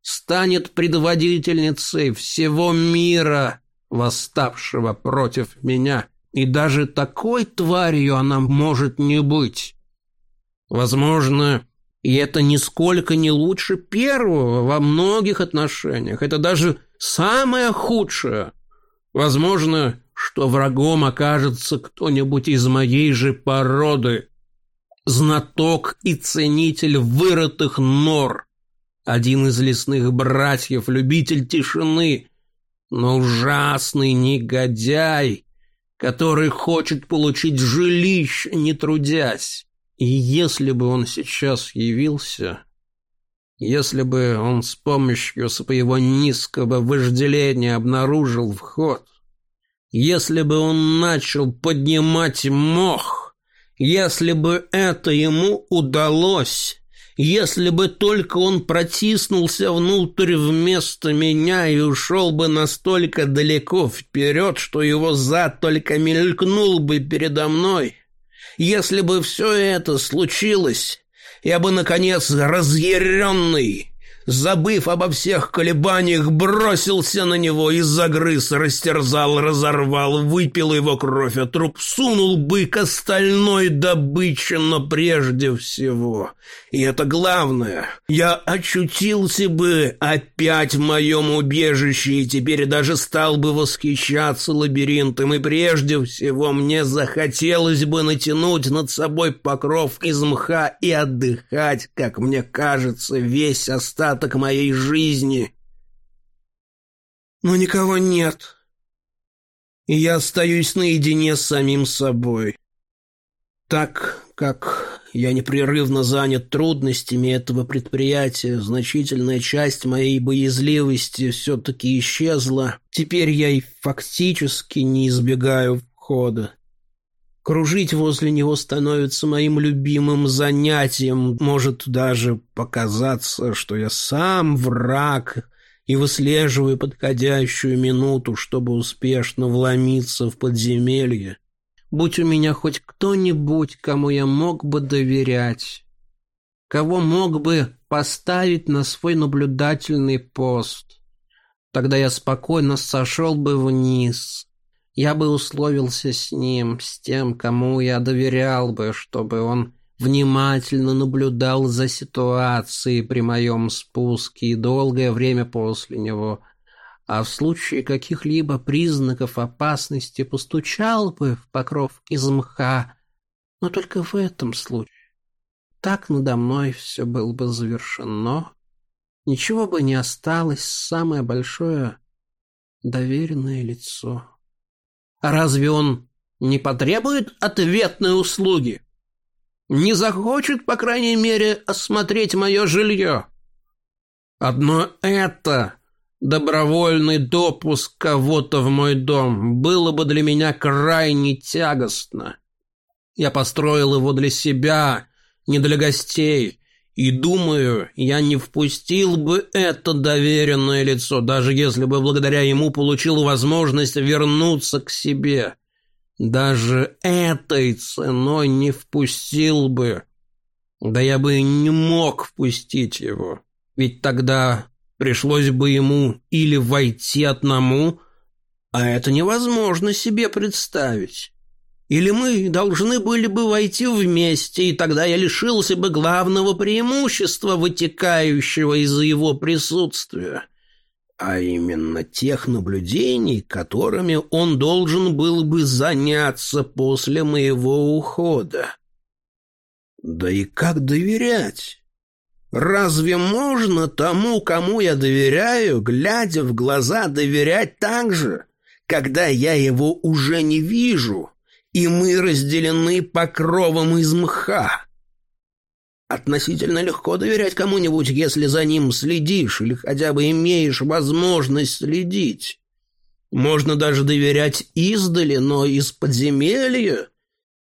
станет предводительницей всего мира, восставшего против меня. И даже такой тварью она может не быть. Возможно, и это нисколько не лучше первого во многих отношениях. Это даже самое худшее. Возможно, что врагом окажется кто-нибудь из моей же породы. Знаток и ценитель вырытых нор. Один из лесных братьев, любитель тишины, но ужасный негодяй, который хочет получить жилище, не трудясь. И если бы он сейчас явился, если бы он с помощью своего низкого вожделения обнаружил вход, если бы он начал поднимать мох, если бы это ему удалось, если бы только он протиснулся внутрь вместо меня и ушел бы настолько далеко вперед, что его зад только мелькнул бы передо мной, если бы все это случилось, я бы, наконец, разъяренный, забыв обо всех колебаниях, бросился на него и загрыз, растерзал, разорвал, выпил его кровь, а труп сунул бы к остальной добыче, но прежде всего, и это главное, я очутился бы опять в моем убежище и теперь даже стал бы восхищаться лабиринтом, и прежде всего мне захотелось бы натянуть над собой покров из мха и отдыхать, как мне кажется, весь остаток остаток моей жизни. Но никого нет. И я остаюсь наедине с самим собой. Так как я непрерывно занят трудностями этого предприятия, значительная часть моей боязливости все-таки исчезла. Теперь я и фактически не избегаю входа. Кружить возле него становится моим любимым занятием. Может даже показаться, что я сам враг и выслеживаю подходящую минуту, чтобы успешно вломиться в подземелье. Будь у меня хоть кто-нибудь, кому я мог бы доверять, кого мог бы поставить на свой наблюдательный пост, тогда я спокойно сошел бы вниз, я бы условился с ним, с тем, кому я доверял бы, чтобы он внимательно наблюдал за ситуацией при моем спуске и долгое время после него, а в случае каких-либо признаков опасности постучал бы в покров из мха, но только в этом случае. Так надо мной все было бы завершено, ничего бы не осталось, самое большое доверенное лицо. Разве он не потребует ответной услуги? Не захочет, по крайней мере, осмотреть мое жилье? Одно это, добровольный допуск кого-то в мой дом, было бы для меня крайне тягостно. Я построил его для себя, не для гостей, и думаю, я не впустил бы это доверенное лицо, даже если бы благодаря ему получил возможность вернуться к себе. Даже этой ценой не впустил бы. Да я бы не мог впустить его. Ведь тогда пришлось бы ему или войти одному, а это невозможно себе представить. Или мы должны были бы войти вместе, и тогда я лишился бы главного преимущества, вытекающего из его присутствия, а именно тех наблюдений, которыми он должен был бы заняться после моего ухода. Да и как доверять? Разве можно тому, кому я доверяю, глядя в глаза, доверять так же, когда я его уже не вижу?» И мы разделены покровом из мха. относительно легко доверять кому-нибудь, если за ним следишь или хотя бы имеешь возможность следить. Можно даже доверять издали, но из подземелья,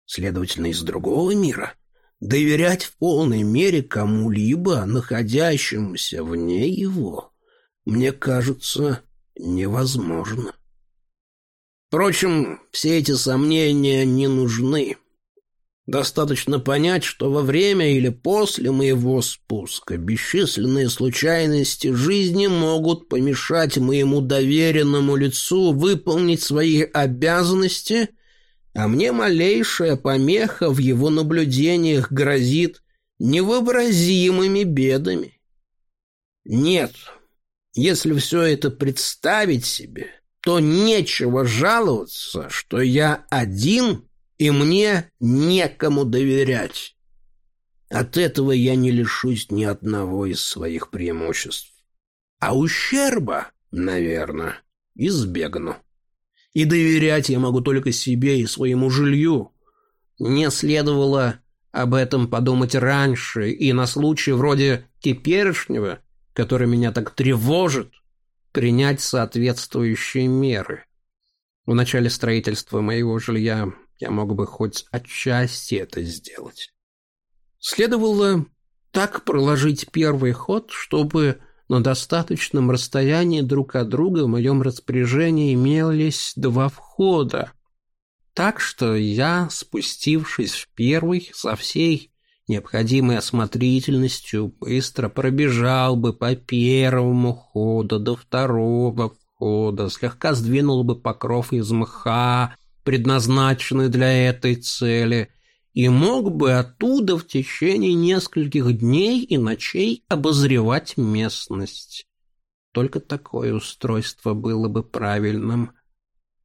следовательно, из другого мира, доверять в полной мере кому-либо, находящемуся вне его, мне кажется, невозможно. Впрочем, все эти сомнения не нужны. Достаточно понять, что во время или после моего спуска бесчисленные случайности жизни могут помешать моему доверенному лицу выполнить свои обязанности, а мне малейшая помеха в его наблюдениях грозит невообразимыми бедами. Нет, если все это представить себе, то нечего жаловаться, что я один и мне некому доверять. От этого я не лишусь ни одного из своих преимуществ. А ущерба, наверное, избегну. И доверять я могу только себе и своему жилью. Не следовало об этом подумать раньше, и на случай вроде теперешнего, который меня так тревожит, принять соответствующие меры. В начале строительства моего жилья я мог бы хоть отчасти это сделать. Следовало так проложить первый ход, чтобы на достаточном расстоянии друг от друга в моем распоряжении имелись два входа. Так что я, спустившись в первый, со всей необходимой осмотрительностью, быстро пробежал бы по первому ходу до второго входа, слегка сдвинул бы покров из мха, предназначенный для этой цели, и мог бы оттуда в течение нескольких дней и ночей обозревать местность. Только такое устройство было бы правильным.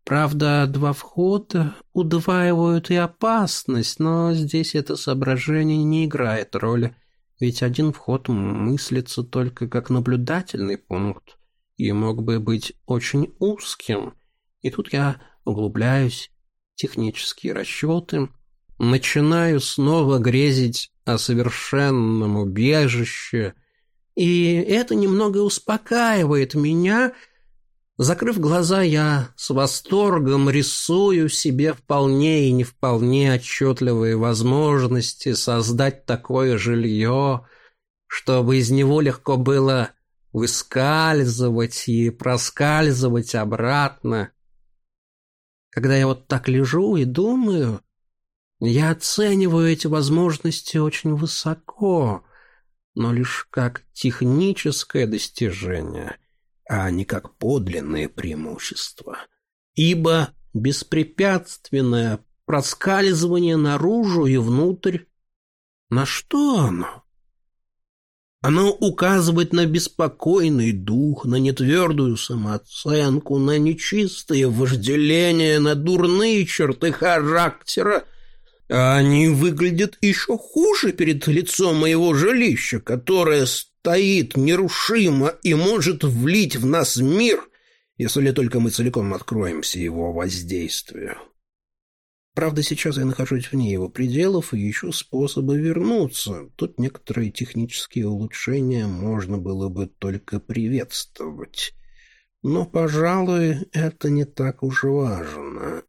Правда, два входа удваивают и опасность, но здесь это соображение не играет роли, ведь один вход мыслится только как наблюдательный пункт и мог бы быть очень узким. И тут я углубляюсь в технические расчеты, начинаю снова грезить о совершенном убежище, и это немного успокаивает меня. Закрыв глаза, я с восторгом рисую себе вполне и не вполне отчетливые возможности создать такое жилье, чтобы из него легко было выскальзывать и проскальзывать обратно. Когда я вот так лежу и думаю, я оцениваю эти возможности очень высоко, но лишь как техническое достижение, а не как подлинное преимущество. Ибо беспрепятственное проскальзывание наружу и внутрь, на что оно? Оно указывает на беспокойный дух, на нетвердую самооценку, на нечистые вожделения, на дурные черты характера. А они выглядят еще хуже перед лицом моего жилища, которое стоит нерушимо и может влить в нас мир, если только мы целиком откроемся его воздействию. Правда, сейчас я нахожусь вне его пределов и ищу способы вернуться. Тут некоторые технические улучшения можно было бы только приветствовать. Но, пожалуй, это не так уж важно.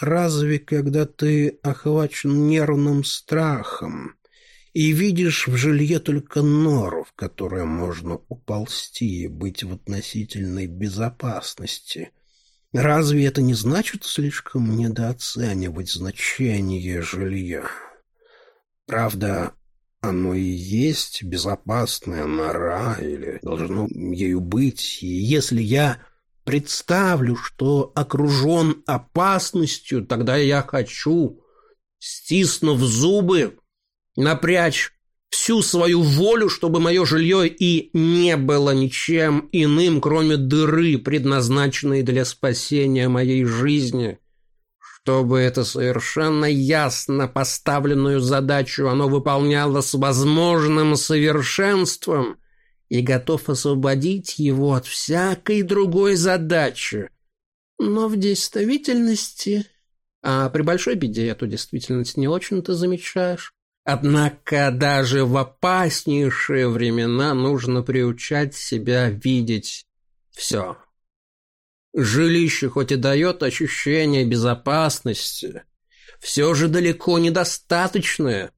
Разве когда ты охвачен нервным страхом и видишь в жилье только нору, в которую можно уползти и быть в относительной безопасности – Разве это не значит слишком недооценивать значение жилья? Правда, оно и есть безопасная нора, или должно ею быть, и если я представлю, что окружен опасностью, тогда я хочу, стиснув зубы, напрячь всю свою волю, чтобы мое жилье и не было ничем иным, кроме дыры, предназначенной для спасения моей жизни. Чтобы это совершенно ясно поставленную задачу оно выполняло с возможным совершенством и готов освободить его от всякой другой задачи. Но в действительности... А при большой беде эту действительность не очень-то замечаешь Однако даже в опаснейшие времена нужно приучать себя видеть все. Жилище хоть и дает ощущение безопасности, все же далеко недостаточное,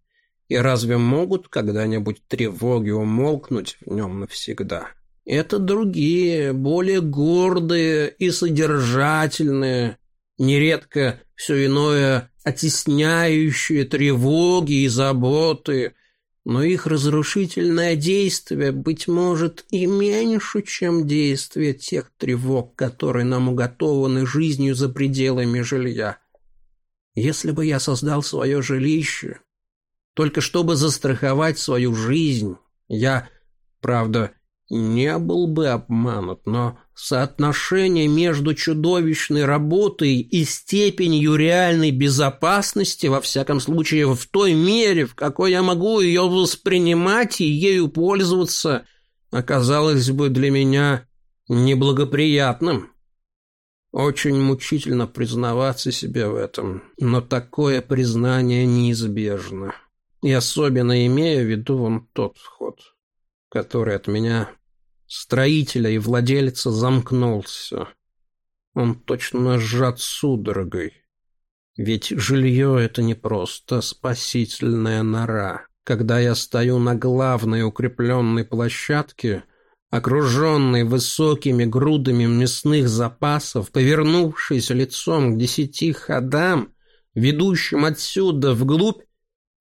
и разве могут когда-нибудь тревоги умолкнуть в нем навсегда? Это другие, более гордые и содержательные, нередко все иное оттесняющие тревоги и заботы, но их разрушительное действие, быть может, и меньше, чем действие тех тревог, которые нам уготованы жизнью за пределами жилья. Если бы я создал свое жилище, только чтобы застраховать свою жизнь, я, правда, не был бы обманут, но соотношение между чудовищной работой и степенью реальной безопасности, во всяком случае в той мере, в какой я могу ее воспринимать и ею пользоваться, оказалось бы для меня неблагоприятным. Очень мучительно признаваться себе в этом, но такое признание неизбежно. И особенно имея в виду вон тот вход, который от меня строителя и владельца замкнулся. Он точно сжат судорогой. Ведь жилье — это не просто спасительная нора. Когда я стою на главной укрепленной площадке, окруженной высокими грудами мясных запасов, повернувшись лицом к десяти ходам, ведущим отсюда вглубь,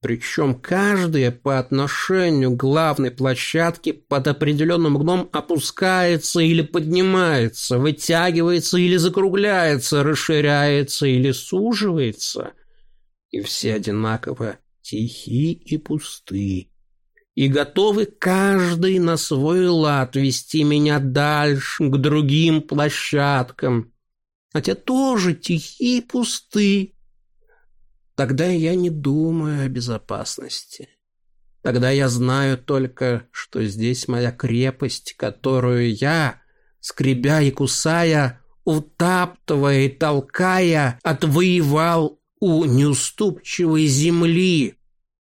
причем каждая по отношению к главной площадке под определенным углом опускается или поднимается, вытягивается или закругляется, расширяется или суживается. И все одинаково тихи и пусты. И готовы каждый на свой лад вести меня дальше, к другим площадкам. Хотя тоже тихи и пусты, Тогда я не думаю о безопасности. Тогда я знаю только, что здесь моя крепость, которую я, скребя и кусая, утаптывая и толкая, отвоевал у неуступчивой земли.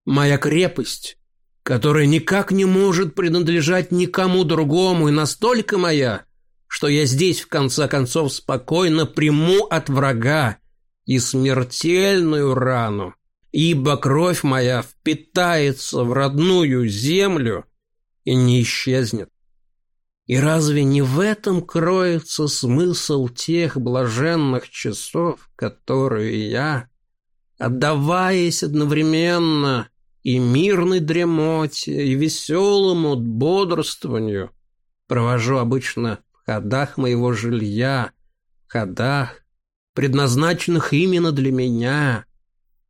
Моя крепость, которая никак не может принадлежать никому другому и настолько моя, что я здесь в конце концов спокойно приму от врага и смертельную рану, ибо кровь моя впитается в родную землю и не исчезнет. И разве не в этом кроется смысл тех блаженных часов, которые я, отдаваясь одновременно и мирной дремоте, и веселому бодрствованию, провожу обычно в ходах моего жилья, в ходах, предназначенных именно для меня,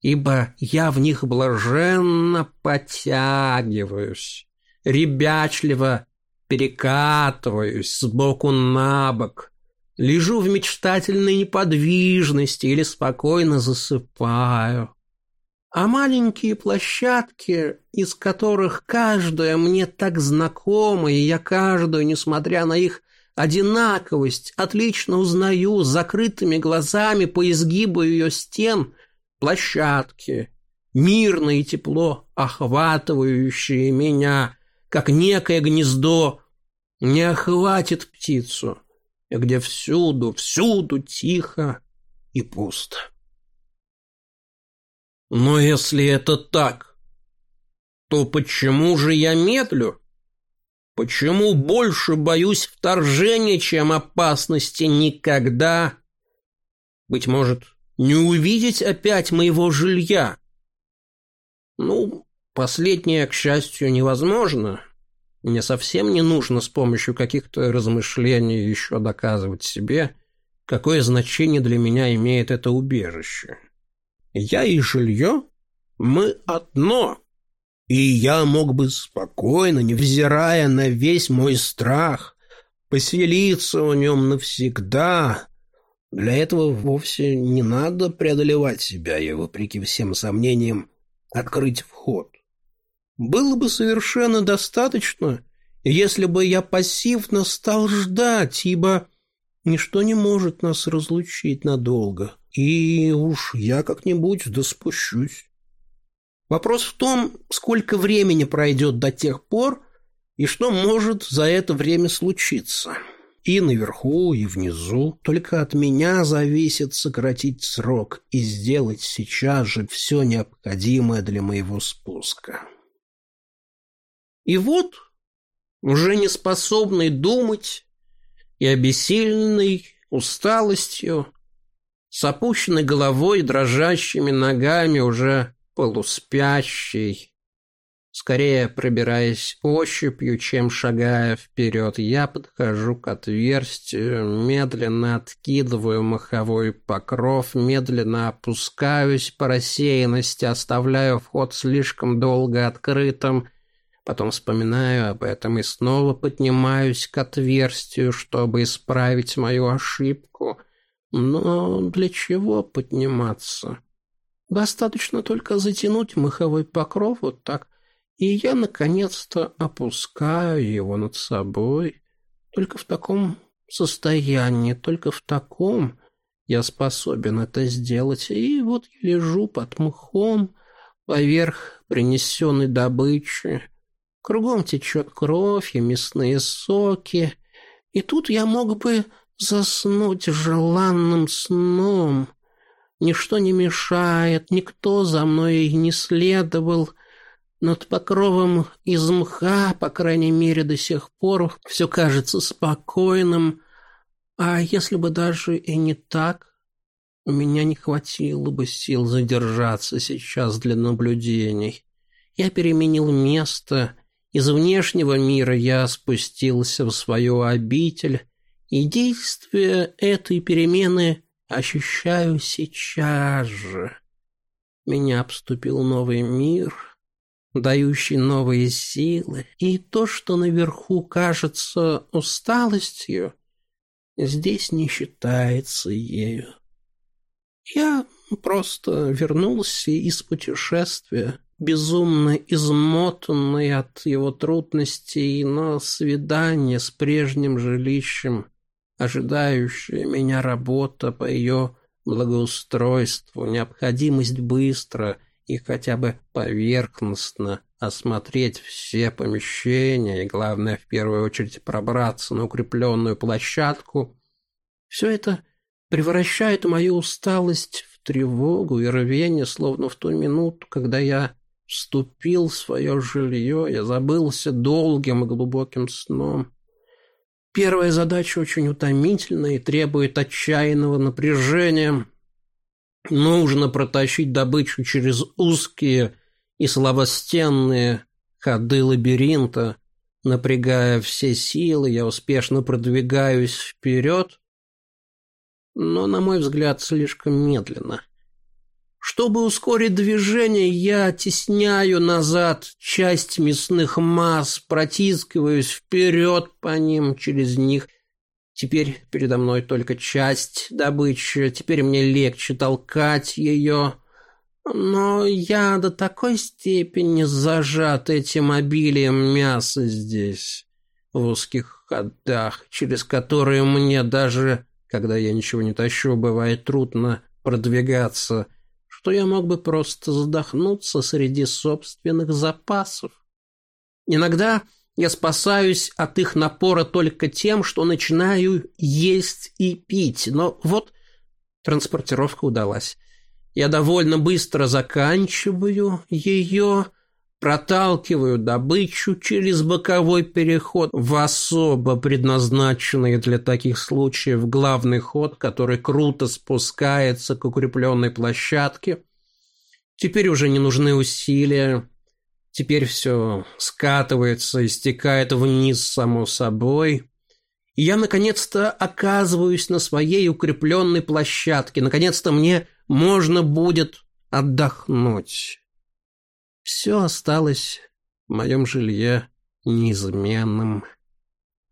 ибо я в них блаженно подтягиваюсь, ребячливо перекатываюсь сбоку на бок, лежу в мечтательной неподвижности или спокойно засыпаю. А маленькие площадки, из которых каждая мне так знакома, и я каждую, несмотря на их одинаковость отлично узнаю закрытыми глазами по изгибу ее стен площадки, мирно и тепло охватывающие меня, как некое гнездо, не охватит птицу, где всюду, всюду тихо и пусто. Но если это так, то почему же я медлю? Почему больше боюсь вторжения, чем опасности никогда? Быть может, не увидеть опять моего жилья? Ну, последнее, к счастью, невозможно. Мне совсем не нужно с помощью каких-то размышлений еще доказывать себе, какое значение для меня имеет это убежище. Я и жилье, мы одно. И я мог бы спокойно, невзирая на весь мой страх, поселиться в нем навсегда. Для этого вовсе не надо преодолевать себя и, вопреки всем сомнениям, открыть вход. Было бы совершенно достаточно, если бы я пассивно стал ждать, ибо ничто не может нас разлучить надолго, и уж я как-нибудь да спущусь. Вопрос в том, сколько времени пройдет до тех пор, и что может за это время случиться. И наверху, и внизу. Только от меня зависит сократить срок и сделать сейчас же все необходимое для моего спуска. И вот, уже не способный думать и обессиленный усталостью, с опущенной головой и дрожащими ногами, уже полуспящий, Скорее пробираясь ощупью, чем шагая вперед, я подхожу к отверстию, медленно откидываю маховой покров, медленно опускаюсь по рассеянности, оставляю вход слишком долго открытым, потом вспоминаю об этом и снова поднимаюсь к отверстию, чтобы исправить мою ошибку. Но для чего подниматься? Достаточно только затянуть маховой покров вот так и я наконец-то опускаю его над собой. Только в таком состоянии, только в таком я способен это сделать. И вот я лежу под мхом поверх принесенной добычи. Кругом течет кровь и мясные соки. И тут я мог бы заснуть желанным сном. Ничто не мешает, никто за мной не следовал — над покровом из мха, по крайней мере, до сих пор все кажется спокойным. А если бы даже и не так, у меня не хватило бы сил задержаться сейчас для наблюдений. Я переменил место. Из внешнего мира я спустился в свою обитель, и действие этой перемены ощущаю сейчас же. Меня обступил новый мир — дающий новые силы, и то, что наверху кажется усталостью, здесь не считается ею. Я просто вернулся из путешествия, безумно измотанный от его трудностей, но свидание с прежним жилищем, ожидающая меня работа по ее благоустройству, необходимость быстро – и хотя бы поверхностно осмотреть все помещения и, главное, в первую очередь пробраться на укрепленную площадку, все это превращает мою усталость в тревогу и рвение, словно в ту минуту, когда я вступил в свое жилье, я забылся долгим и глубоким сном. Первая задача очень утомительная и требует отчаянного напряжения, Нужно протащить добычу через узкие и слабостенные ходы лабиринта. Напрягая все силы, я успешно продвигаюсь вперед, но, на мой взгляд, слишком медленно. Чтобы ускорить движение, я тесняю назад часть мясных масс, протискиваюсь вперед по ним, через них – Теперь передо мной только часть добычи, теперь мне легче толкать ее. Но я до такой степени зажат этим обилием мяса здесь, в узких ходах, через которые мне даже, когда я ничего не тащу, бывает трудно продвигаться, что я мог бы просто задохнуться среди собственных запасов. Иногда я спасаюсь от их напора только тем, что начинаю есть и пить. Но вот транспортировка удалась. Я довольно быстро заканчиваю ее, проталкиваю добычу через боковой переход в особо предназначенный для таких случаев главный ход, который круто спускается к укрепленной площадке. Теперь уже не нужны усилия. Теперь все скатывается и стекает вниз само собой. И я наконец-то оказываюсь на своей укрепленной площадке. Наконец-то мне можно будет отдохнуть. Все осталось в моем жилье неизменным.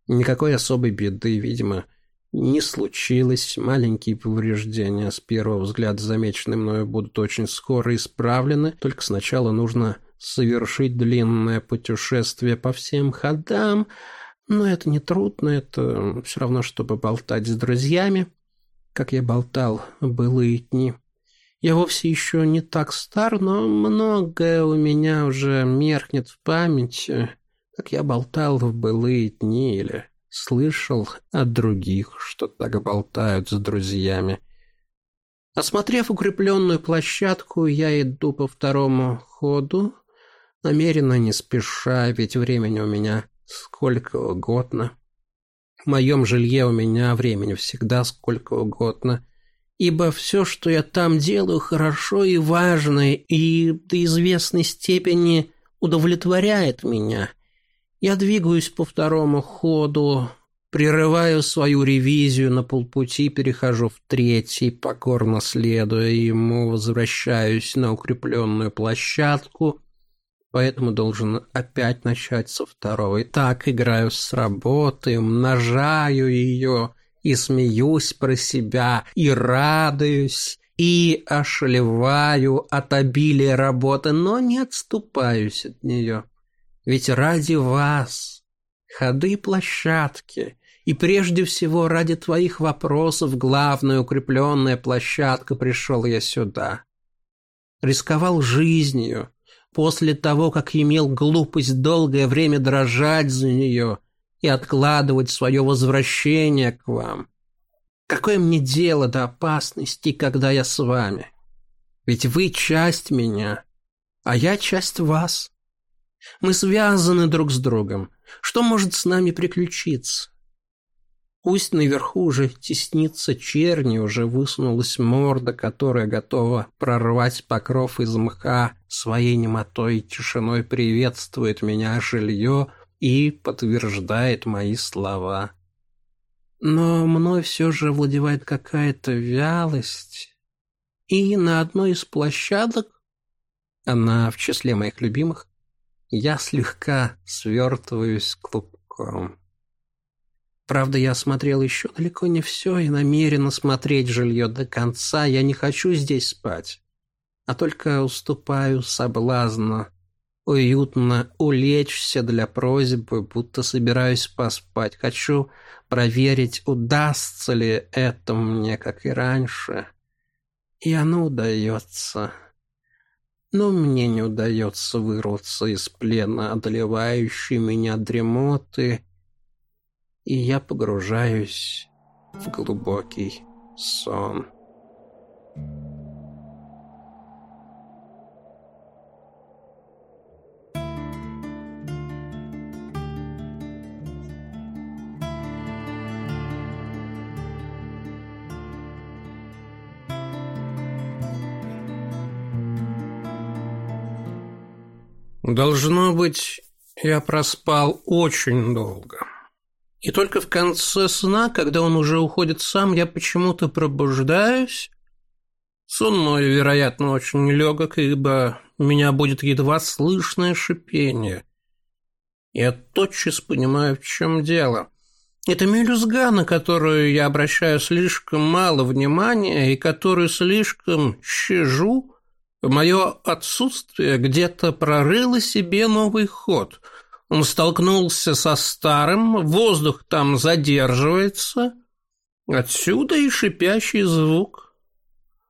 Никакой особой беды, видимо, не случилось. Маленькие повреждения с первого взгляда замеченные мною будут очень скоро исправлены. Только сначала нужно совершить длинное путешествие по всем ходам, но это не трудно, это все равно, чтобы болтать с друзьями, как я болтал в былые дни. Я вовсе еще не так стар, но многое у меня уже меркнет в памяти, как я болтал в былые дни или слышал от других, что так болтают с друзьями. Осмотрев укрепленную площадку, я иду по второму ходу, намеренно не спеша, ведь времени у меня сколько угодно. В моем жилье у меня времени всегда сколько угодно, ибо все, что я там делаю, хорошо и важно, и до известной степени удовлетворяет меня. Я двигаюсь по второму ходу, прерываю свою ревизию на полпути, перехожу в третий, покорно следуя ему, возвращаюсь на укрепленную площадку, поэтому должен опять начать со второго. И так играю с работой, умножаю ее, и смеюсь про себя, и радуюсь, и ошалеваю от обилия работы, но не отступаюсь от нее. Ведь ради вас, ходы площадки, и прежде всего ради твоих вопросов главная укрепленная площадка пришел я сюда. Рисковал жизнью, после того, как имел глупость долгое время дрожать за нее и откладывать свое возвращение к вам. Какое мне дело до опасности, когда я с вами? Ведь вы часть меня, а я часть вас. Мы связаны друг с другом. Что может с нами приключиться? Пусть наверху уже теснится черни, уже высунулась морда, которая готова прорвать покров из мха, своей немотой тишиной приветствует меня жилье и подтверждает мои слова. Но мной все же владевает какая-то вялость, и на одной из площадок, она в числе моих любимых, я слегка свертываюсь клубком. Правда, я осмотрел еще далеко не все и намерен смотреть жилье до конца. Я не хочу здесь спать, а только уступаю соблазну уютно улечься для просьбы, будто собираюсь поспать. Хочу проверить, удастся ли это мне, как и раньше. И оно удается. Но мне не удается вырваться из плена, одолевающей меня дремоты, и я погружаюсь в глубокий сон. Должно быть, я проспал очень долго. И только в конце сна, когда он уже уходит сам, я почему-то пробуждаюсь. Сон мой, вероятно, очень легок, ибо меня будет едва слышное шипение. Я тотчас понимаю, в чем дело. Это мелюзга, на которую я обращаю слишком мало внимания и которую слишком щажу, в мое отсутствие где-то прорыла себе новый ход — он столкнулся со старым, воздух там задерживается. Отсюда и шипящий звук.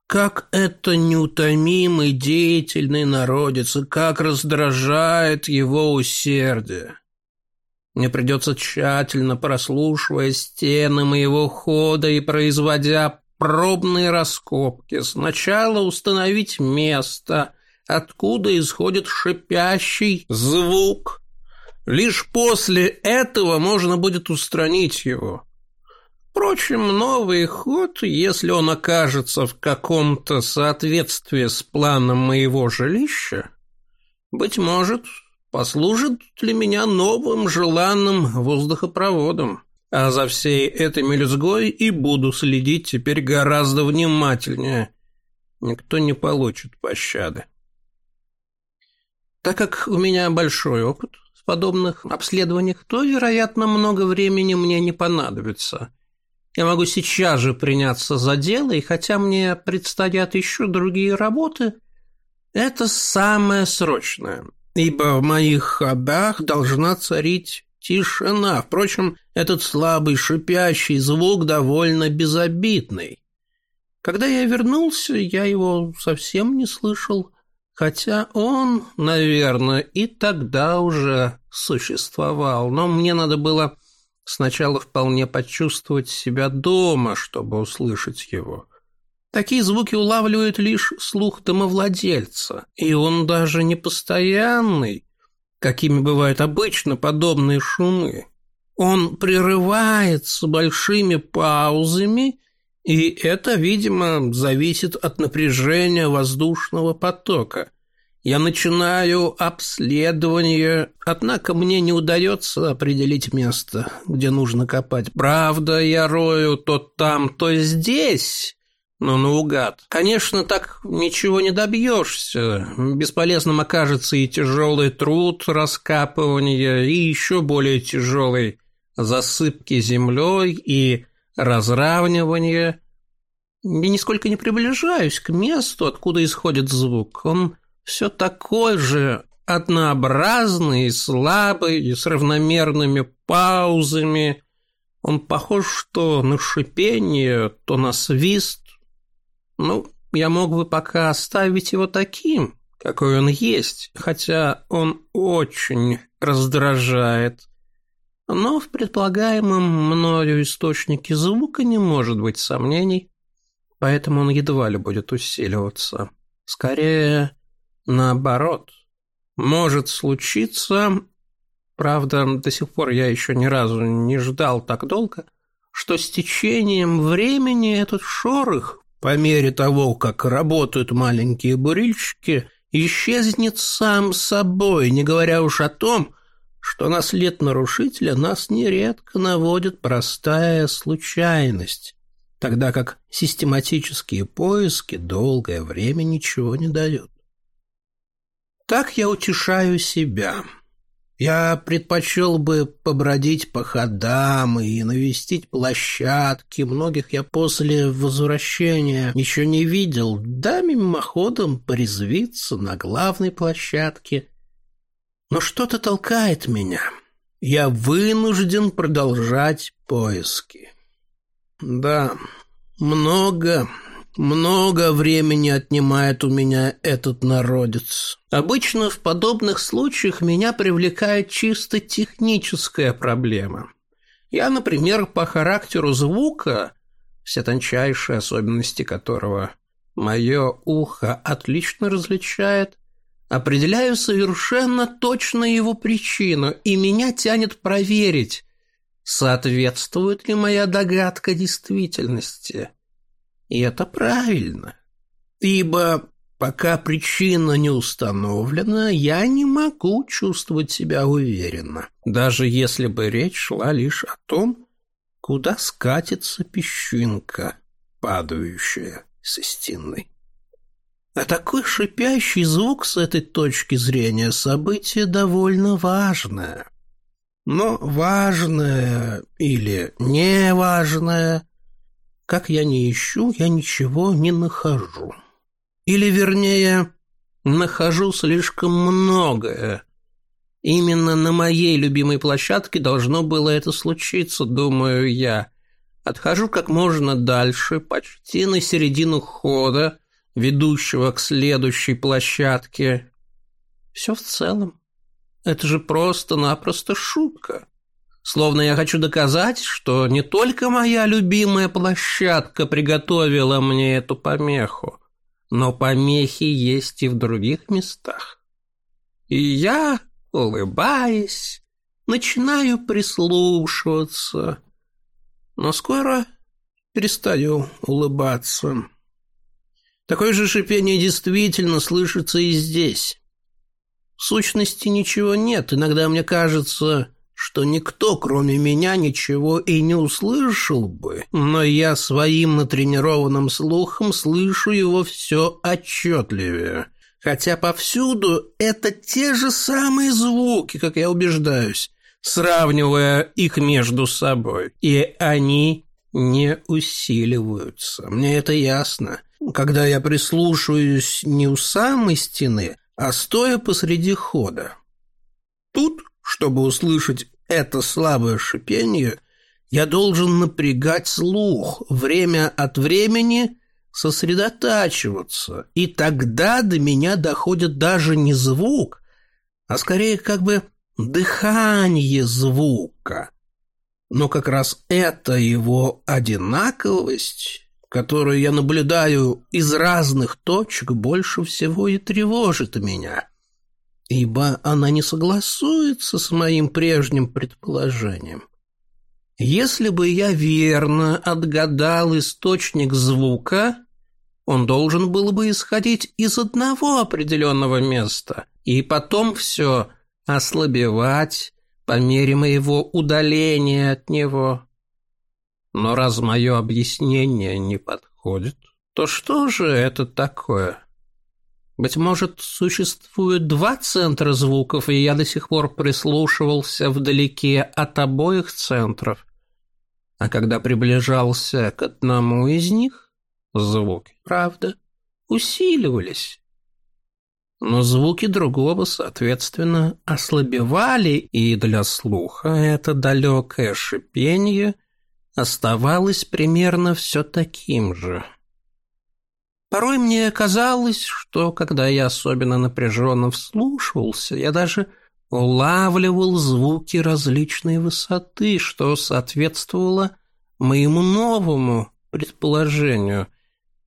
Как это неутомимый деятельный народец, и как раздражает его усердие. Мне придется тщательно прослушивая стены моего хода и производя пробные раскопки, сначала установить место, откуда исходит шипящий звук, Лишь после этого можно будет устранить его. Впрочем, новый ход, если он окажется в каком-то соответствии с планом моего жилища, быть может, послужит для меня новым желанным воздухопроводом. А за всей этой мелюзгой и буду следить теперь гораздо внимательнее. Никто не получит пощады. Так как у меня большой опыт, подобных обследованиях, то, вероятно, много времени мне не понадобится. Я могу сейчас же приняться за дело, и хотя мне предстоят еще другие работы, это самое срочное, ибо в моих ходах должна царить тишина. Впрочем, этот слабый шипящий звук довольно безобидный. Когда я вернулся, я его совсем не слышал, хотя он, наверное, и тогда уже существовал, но мне надо было сначала вполне почувствовать себя дома, чтобы услышать его. Такие звуки улавливает лишь слух домовладельца, и он даже не постоянный, какими бывают обычно подобные шумы. Он прерывается большими паузами, и это, видимо, зависит от напряжения воздушного потока. Я начинаю обследование, однако мне не удается определить место, где нужно копать. Правда, я рою то там, то здесь, но наугад. Конечно, так ничего не добьешься. Бесполезным окажется и тяжелый труд раскапывания, и еще более тяжелый засыпки землей и разравнивания. Я нисколько не приближаюсь к месту, откуда исходит звук. Он все такой же однообразный слабый, и с равномерными паузами. Он похож то на шипение, то на свист, ну, я мог бы пока оставить его таким, какой он есть, хотя он очень раздражает. Но в предполагаемом мною источнике звука не может быть сомнений, поэтому он едва ли будет усиливаться. Скорее, наоборот. Может случиться, правда, до сих пор я еще ни разу не ждал так долго, что с течением времени этот шорох по мере того, как работают маленькие бурильщики, исчезнет сам собой, не говоря уж о том, что на след нарушителя нас нередко наводит простая случайность, тогда как систематические поиски долгое время ничего не дают. Так я утешаю себя – я предпочел бы побродить по ходам и навестить площадки. Многих я после возвращения еще не видел. Да, мимоходом порезвиться на главной площадке. Но что-то толкает меня. Я вынужден продолжать поиски. Да, много, много времени отнимает у меня этот народец. Обычно в подобных случаях меня привлекает чисто техническая проблема. Я, например, по характеру звука, все тончайшие особенности которого мое ухо отлично различает, определяю совершенно точно его причину, и меня тянет проверить, соответствует ли моя догадка действительности. И это правильно. Ибо пока причина не установлена, я не могу чувствовать себя уверенно. Даже если бы речь шла лишь о том, куда скатится песчинка, падающая со стены. А такой шипящий звук с этой точки зрения событие довольно важное. Но важное или неважное как я не ищу, я ничего не нахожу. Или, вернее, нахожу слишком многое. Именно на моей любимой площадке должно было это случиться, думаю я. Отхожу как можно дальше, почти на середину хода, ведущего к следующей площадке. Все в целом. Это же просто-напросто шутка. Словно я хочу доказать, что не только моя любимая площадка приготовила мне эту помеху, но помехи есть и в других местах. И я, улыбаясь, начинаю прислушиваться, но скоро перестаю улыбаться. Такое же шипение действительно слышится и здесь. В сущности ничего нет, иногда мне кажется что никто, кроме меня, ничего и не услышал бы, но я своим натренированным слухом слышу его все отчетливее. Хотя повсюду это те же самые звуки, как я убеждаюсь, сравнивая их между собой. И они не усиливаются. Мне это ясно. Когда я прислушиваюсь не у самой стены, а стоя посреди хода. Тут чтобы услышать это слабое шипение, я должен напрягать слух, время от времени сосредотачиваться, и тогда до меня доходит даже не звук, а скорее как бы дыхание звука. Но как раз эта его одинаковость, которую я наблюдаю из разных точек, больше всего и тревожит меня, ибо она не согласуется с моим прежним предположением. Если бы я верно отгадал источник звука, он должен был бы исходить из одного определенного места, и потом все ослабевать по мере моего удаления от него. Но раз мое объяснение не подходит, то что же это такое? Быть может, существует два центра звуков, и я до сих пор прислушивался вдалеке от обоих центров. А когда приближался к одному из них, звуки, правда, усиливались. Но звуки другого, соответственно, ослабевали, и для слуха это далекое шипение оставалось примерно все таким же. Порой мне казалось, что, когда я особенно напряженно вслушивался, я даже улавливал звуки различной высоты, что соответствовало моему новому предположению,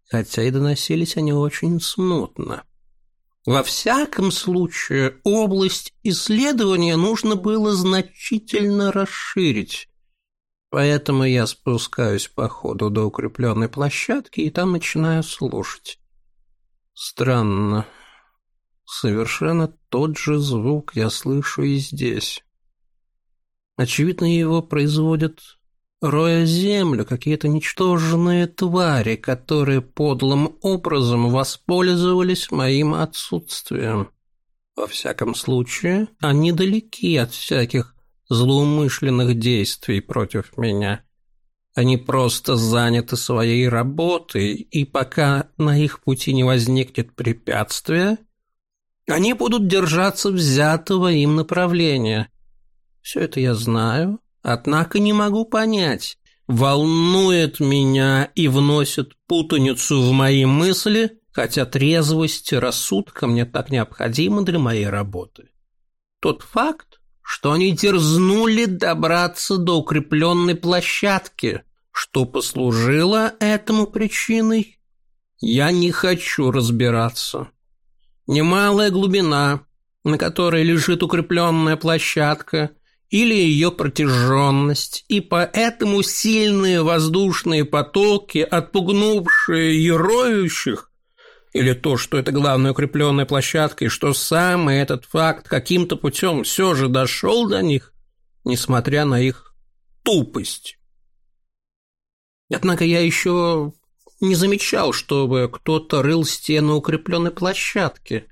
хотя и доносились они очень смутно. Во всяком случае, область исследования нужно было значительно расширить, поэтому я спускаюсь по ходу до укрепленной площадки и там начинаю слушать. Странно. Совершенно тот же звук я слышу и здесь. Очевидно, его производят, роя землю, какие-то ничтожные твари, которые подлым образом воспользовались моим отсутствием. Во всяком случае, они далеки от всяких злоумышленных действий против меня. Они просто заняты своей работой, и пока на их пути не возникнет препятствия, они будут держаться взятого им направления. Все это я знаю, однако не могу понять, волнует меня и вносит путаницу в мои мысли, хотя трезвость рассудка мне так необходима для моей работы. Тот факт, что они дерзнули добраться до укрепленной площадки, что послужило этому причиной, я не хочу разбираться. Немалая глубина, на которой лежит укрепленная площадка, или ее протяженность, и поэтому сильные воздушные потоки, отпугнувшие яроющих, или то, что это главная укрепленная площадка, и что сам этот факт каким-то путем все же дошел до них, несмотря на их тупость. Однако я еще не замечал, чтобы кто-то рыл стену укрепленной площадки.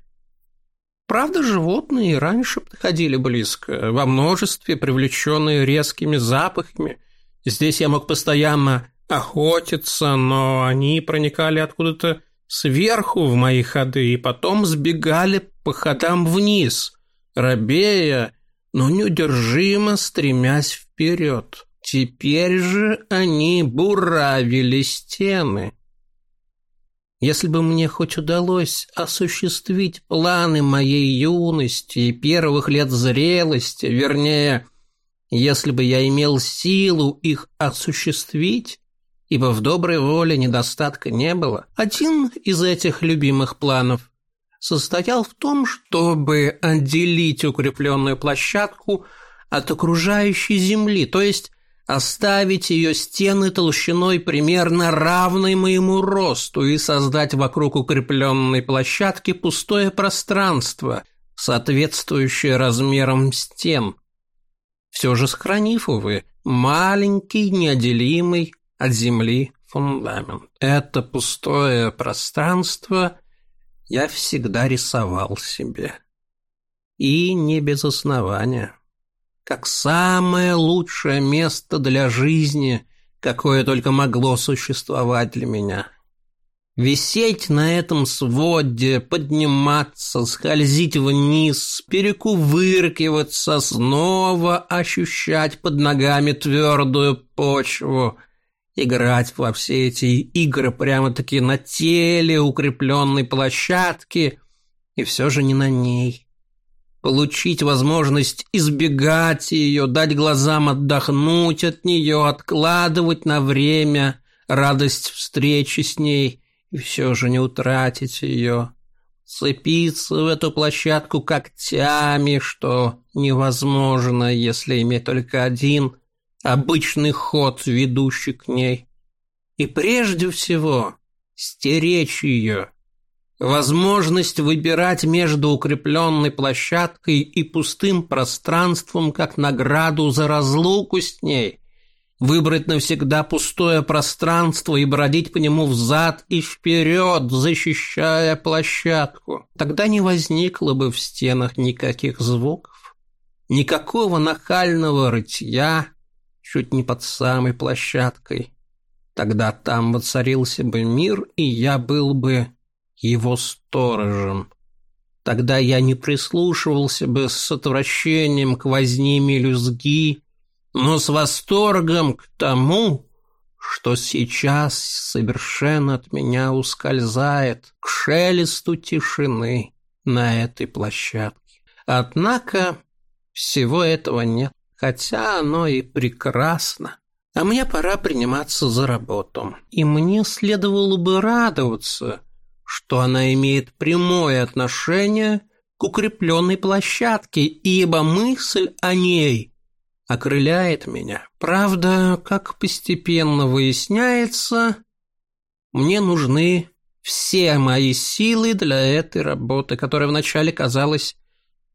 Правда, животные раньше подходили близко, во множестве, привлеченные резкими запахами. Здесь я мог постоянно охотиться, но они проникали откуда-то сверху в мои ходы и потом сбегали по ходам вниз, робея, но неудержимо стремясь вперед. Теперь же они буравили стены. Если бы мне хоть удалось осуществить планы моей юности и первых лет зрелости, вернее, если бы я имел силу их осуществить, ибо в доброй воле недостатка не было, один из этих любимых планов состоял в том, чтобы отделить укрепленную площадку от окружающей земли, то есть оставить ее стены толщиной примерно равной моему росту и создать вокруг укрепленной площадки пустое пространство, соответствующее размерам стен. Все же сохранив, увы, маленький, неотделимый от земли фундамент. Это пустое пространство я всегда рисовал себе. И не без основания как самое лучшее место для жизни, какое только могло существовать для меня. Висеть на этом своде, подниматься, скользить вниз, перекувыркиваться, снова ощущать под ногами твердую почву. Играть во все эти игры прямо-таки на теле укрепленной площадки, и все же не на ней. Получить возможность избегать ее, дать глазам отдохнуть от нее, откладывать на время радость встречи с ней и все же не утратить ее. Цепиться в эту площадку когтями, что невозможно, если иметь только один обычный ход, ведущий к ней. И прежде всего стеречь ее. Возможность выбирать между укрепленной площадкой и пустым пространством как награду за разлуку с ней. Выбрать навсегда пустое пространство и бродить по нему взад и вперед, защищая площадку. Тогда не возникло бы в стенах никаких звуков, никакого нахального рытья, чуть не под самой площадкой. Тогда там воцарился бы мир, и я был бы его сторожем. Тогда я не прислушивался бы с отвращением к возне мелюзги, но с восторгом к тому, что сейчас совершенно от меня ускользает к шелесту тишины на этой площадке. Однако всего этого нет хотя оно и прекрасно. А мне пора приниматься за работу. И мне следовало бы радоваться, что она имеет прямое отношение к укрепленной площадке, ибо мысль о ней окрыляет меня. Правда, как постепенно выясняется, мне нужны все мои силы для этой работы, которая вначале казалась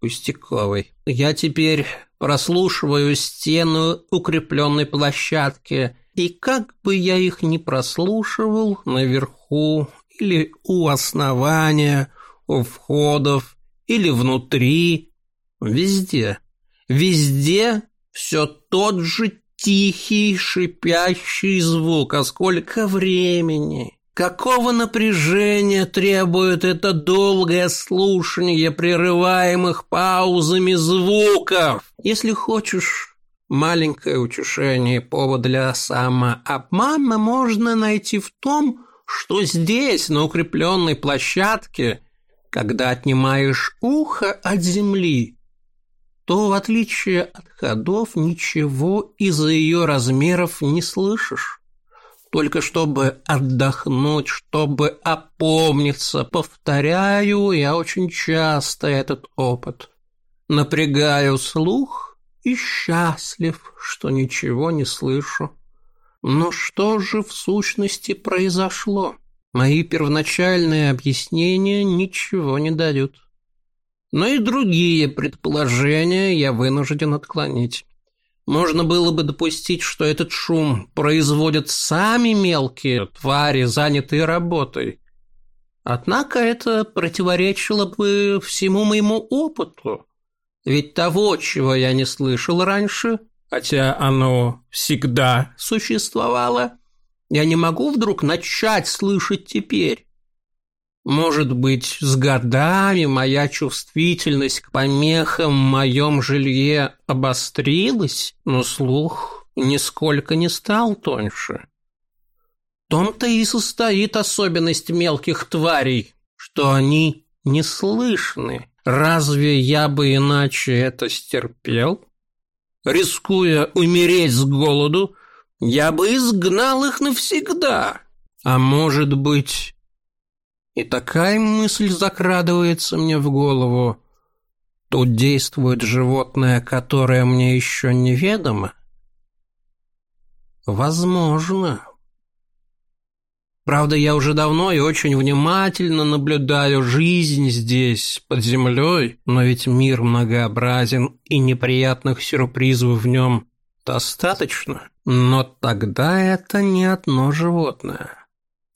пустяковой. Я теперь прослушиваю стену укрепленной площадки, и как бы я их ни прослушивал наверху или у основания, у входов или внутри, везде, везде все тот же тихий шипящий звук, а сколько времени, Какого напряжения требует это долгое слушание прерываемых паузами звуков? Если хочешь маленькое утешение и повод для самообмана можно найти в том, что здесь, на укрепленной площадке, когда отнимаешь ухо от земли, то, в отличие от ходов, ничего из-за ее размеров не слышишь только чтобы отдохнуть, чтобы опомниться. Повторяю я очень часто этот опыт. Напрягаю слух и счастлив, что ничего не слышу. Но что же в сущности произошло? Мои первоначальные объяснения ничего не дают. Но и другие предположения я вынужден отклонить. Можно было бы допустить, что этот шум производят сами мелкие твари, занятые работой. Однако это противоречило бы всему моему опыту. Ведь того, чего я не слышал раньше, хотя оно всегда существовало, я не могу вдруг начать слышать теперь. Может быть, с годами моя чувствительность к помехам в моем жилье обострилась, но слух нисколько не стал тоньше. В том-то и состоит особенность мелких тварей, что они не слышны. Разве я бы иначе это стерпел? Рискуя умереть с голоду, я бы изгнал их навсегда. А может быть, и такая мысль закрадывается мне в голову. Тут действует животное, которое мне еще неведомо. Возможно. Правда, я уже давно и очень внимательно наблюдаю жизнь здесь, под землей, но ведь мир многообразен, и неприятных сюрпризов в нем достаточно. Но тогда это не одно животное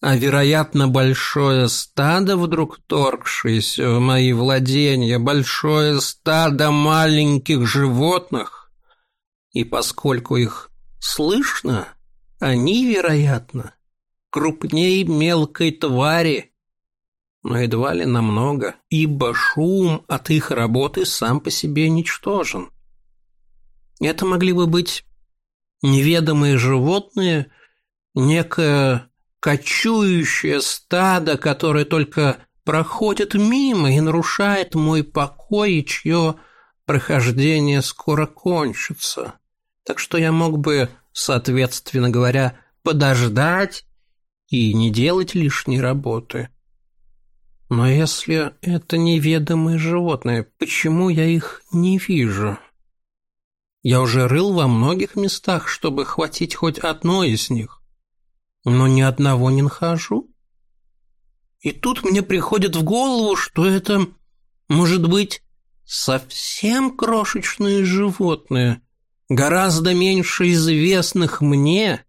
а, вероятно, большое стадо, вдруг торгшееся в мои владения, большое стадо маленьких животных, и поскольку их слышно, они, вероятно, крупнее мелкой твари, но едва ли намного, ибо шум от их работы сам по себе ничтожен. Это могли бы быть неведомые животные – некое кочующее стадо, которое только проходит мимо и нарушает мой покой, и чье прохождение скоро кончится. Так что я мог бы, соответственно говоря, подождать и не делать лишней работы. Но если это неведомые животные, почему я их не вижу? Я уже рыл во многих местах, чтобы хватить хоть одно из них, но ни одного не нахожу. И тут мне приходит в голову, что это, может быть, совсем крошечные животные, гораздо меньше известных мне,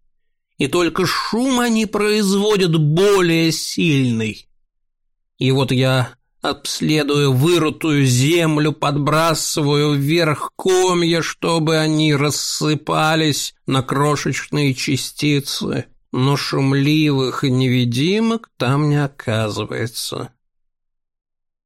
и только шум они производят более сильный. И вот я обследую вырутую землю, подбрасываю вверх комья, чтобы они рассыпались на крошечные частицы, но шумливых и невидимок там не оказывается.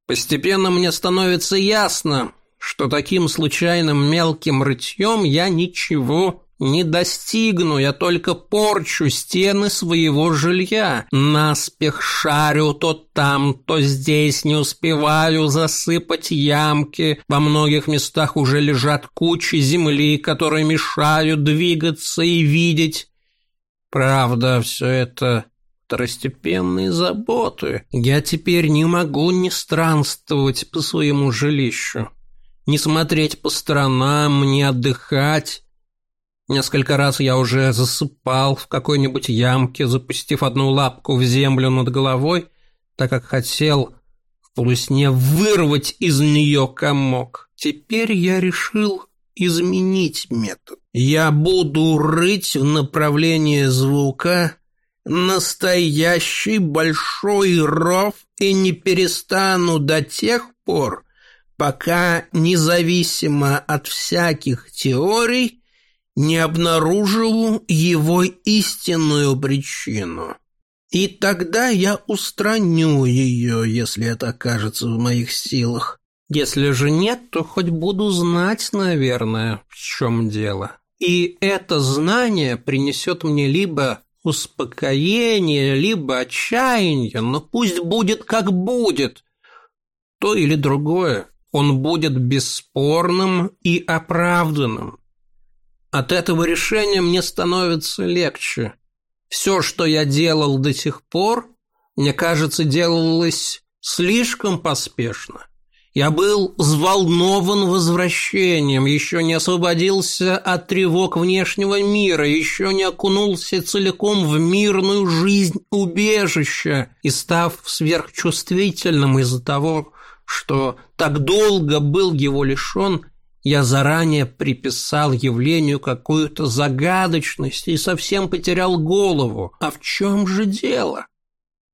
Постепенно мне становится ясно, что таким случайным мелким рытьем я ничего не достигну, я только порчу стены своего жилья. Наспех шарю то там, то здесь, не успеваю засыпать ямки. Во многих местах уже лежат кучи земли, которые мешают двигаться и видеть. Правда, все это второстепенные заботы. Я теперь не могу не странствовать по своему жилищу, не смотреть по сторонам, не отдыхать. Несколько раз я уже засыпал в какой-нибудь ямке, запустив одну лапку в землю над головой, так как хотел в полусне вырвать из нее комок. Теперь я решил изменить метод. Я буду рыть в направлении звука настоящий большой ров и не перестану до тех пор, пока независимо от всяких теорий не обнаружил его истинную причину. И тогда я устраню ее, если это окажется в моих силах. Если же нет, то хоть буду знать, наверное, в чем дело. И это знание принесет мне либо успокоение, либо отчаяние, но пусть будет как будет. То или другое, он будет бесспорным и оправданным. От этого решения мне становится легче. Все, что я делал до сих пор, мне кажется, делалось слишком поспешно. Я был взволнован возвращением, еще не освободился от тревог внешнего мира, еще не окунулся целиком в мирную жизнь убежища и став сверхчувствительным из-за того, что так долго был его лишен, я заранее приписал явлению какую-то загадочность и совсем потерял голову. А в чем же дело?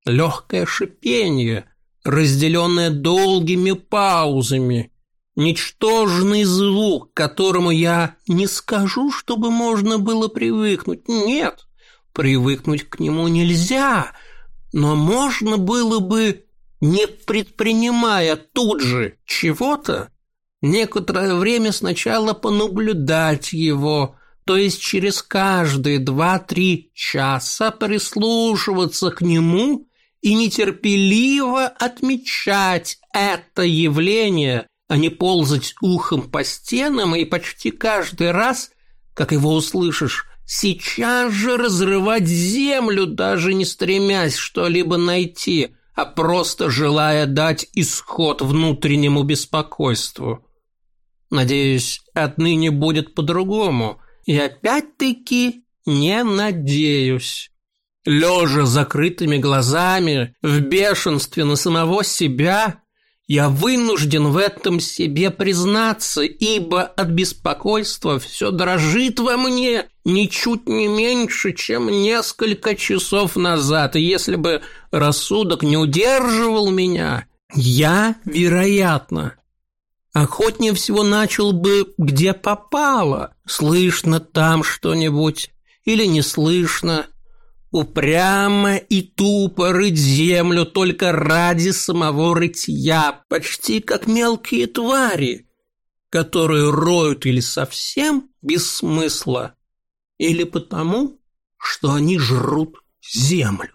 Легкое шипение, разделенное долгими паузами, ничтожный звук, к которому я не скажу, чтобы можно было привыкнуть. Нет, привыкнуть к нему нельзя, но можно было бы, не предпринимая тут же чего-то, некоторое время сначала понаблюдать его, то есть через каждые два-три часа прислушиваться к нему и нетерпеливо отмечать это явление, а не ползать ухом по стенам и почти каждый раз, как его услышишь, сейчас же разрывать землю, даже не стремясь что-либо найти, а просто желая дать исход внутреннему беспокойству. Надеюсь, отныне будет по-другому. И опять-таки не надеюсь. Лежа закрытыми глазами, в бешенстве на самого себя, я вынужден в этом себе признаться, ибо от беспокойства все дрожит во мне ничуть не меньше, чем несколько часов назад. И если бы рассудок не удерживал меня, я, вероятно, Охотнее всего начал бы, где попало. Слышно там что-нибудь или не слышно. Упрямо и тупо рыть землю только ради самого рытья, почти как мелкие твари, которые роют или совсем без смысла, или потому, что они жрут землю.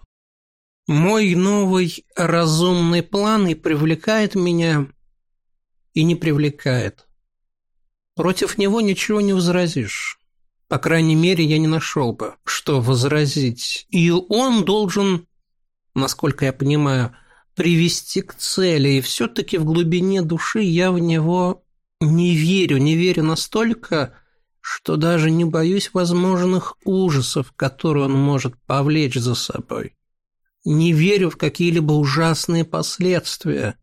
Мой новый разумный план и привлекает меня, и не привлекает. Против него ничего не возразишь. По крайней мере, я не нашел бы, что возразить. И он должен, насколько я понимаю, привести к цели. И все-таки в глубине души я в него не верю. Не верю настолько, что даже не боюсь возможных ужасов, которые он может повлечь за собой. Не верю в какие-либо ужасные последствия.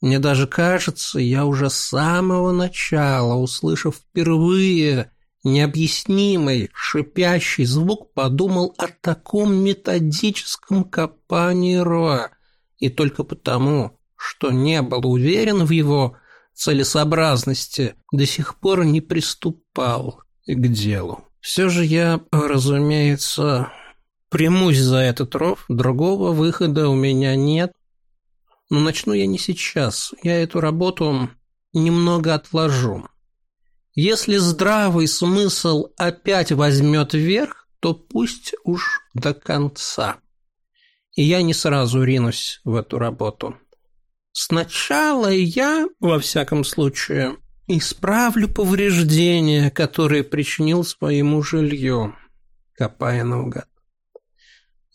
Мне даже кажется, я уже с самого начала, услышав впервые необъяснимый шипящий звук, подумал о таком методическом копании роя, и только потому, что не был уверен в его целесообразности, до сих пор не приступал к делу. Все же я, разумеется, примусь за этот ров, другого выхода у меня нет. Но начну я не сейчас, я эту работу немного отложу. Если здравый смысл опять возьмет верх, то пусть уж до конца. И я не сразу ринусь в эту работу. Сначала я, во всяком случае, исправлю повреждения, которые причинил своему жилью, копая наугад.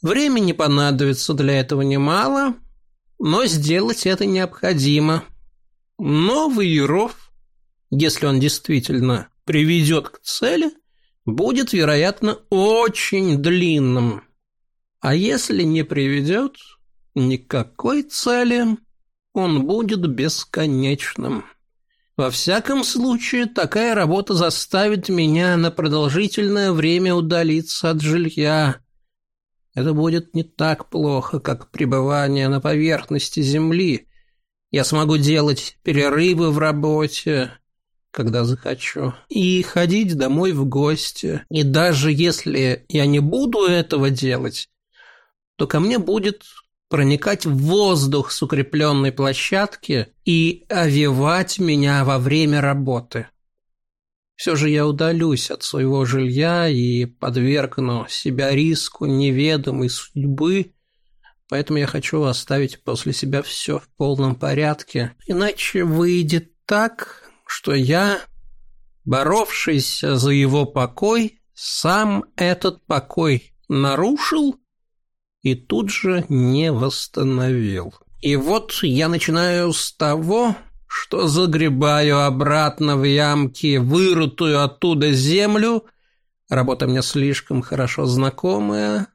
Времени понадобится для этого немало, но сделать это необходимо. Новый ров, если он действительно приведет к цели, будет, вероятно, очень длинным. А если не приведет никакой цели, он будет бесконечным. Во всяком случае, такая работа заставит меня на продолжительное время удалиться от жилья. Это будет не так плохо, как пребывание на поверхности земли. Я смогу делать перерывы в работе, когда захочу, и ходить домой в гости. И даже если я не буду этого делать, то ко мне будет проникать в воздух с укрепленной площадки и овивать меня во время работы. Все же я удалюсь от своего жилья и подвергну себя риску неведомой судьбы, поэтому я хочу оставить после себя все в полном порядке. Иначе выйдет так, что я, боровшийся за его покой, сам этот покой нарушил и тут же не восстановил. И вот я начинаю с того, что загребаю обратно в ямки вырутую оттуда землю. Работа мне слишком хорошо знакомая.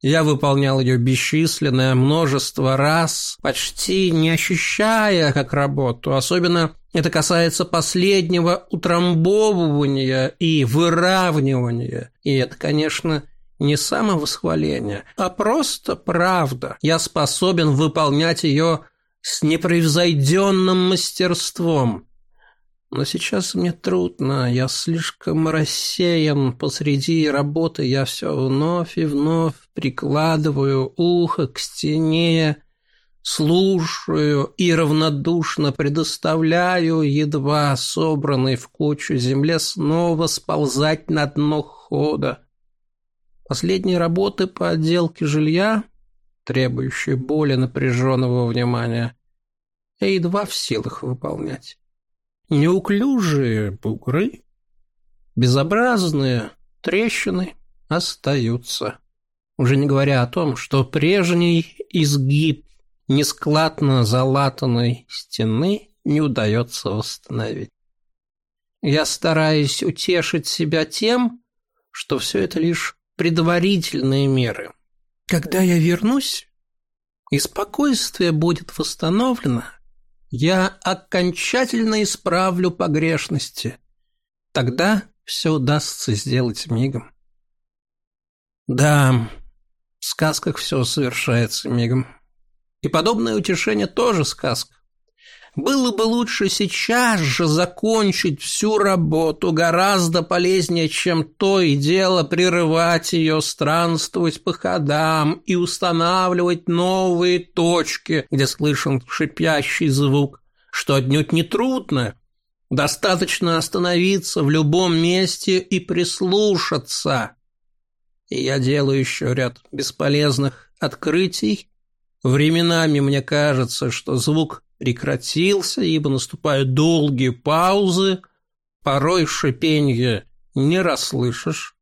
Я выполнял ее бесчисленное множество раз, почти не ощущая как работу. Особенно это касается последнего утрамбовывания и выравнивания. И это, конечно, не самовосхваление, а просто правда. Я способен выполнять ее с непревзойденным мастерством. Но сейчас мне трудно, я слишком рассеян посреди работы, я все вновь и вновь прикладываю ухо к стене, слушаю и равнодушно предоставляю едва собранной в кучу земле снова сползать на дно хода. Последние работы по отделке жилья, требующие более напряженного внимания, я едва в силах выполнять. Неуклюжие бугры, безобразные трещины остаются. Уже не говоря о том, что прежний изгиб нескладно залатанной стены не удается восстановить. Я стараюсь утешить себя тем, что все это лишь предварительные меры. Когда я вернусь, и спокойствие будет восстановлено, я окончательно исправлю погрешности. Тогда все удастся сделать мигом. Да, в сказках все совершается мигом. И подобное утешение тоже сказка. Было бы лучше сейчас же закончить всю работу, гораздо полезнее, чем то и дело прерывать ее, странствовать по ходам и устанавливать новые точки, где слышен шипящий звук, что отнюдь не трудно. Достаточно остановиться в любом месте и прислушаться. и я делаю еще ряд бесполезных открытий. Временами мне кажется, что звук прекратился, ибо наступают долгие паузы, порой шипенье не расслышишь.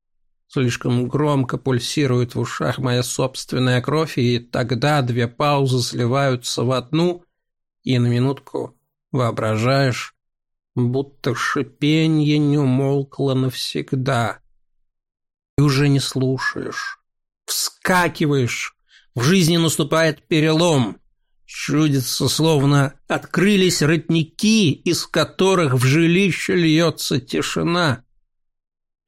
Слишком громко пульсирует в ушах моя собственная кровь, и тогда две паузы сливаются в одну, и на минутку воображаешь, будто шипенье не умолкло навсегда. И уже не слушаешь. Вскакиваешь. В жизни наступает перелом. Чудится, словно открылись родники, из которых в жилище льется тишина.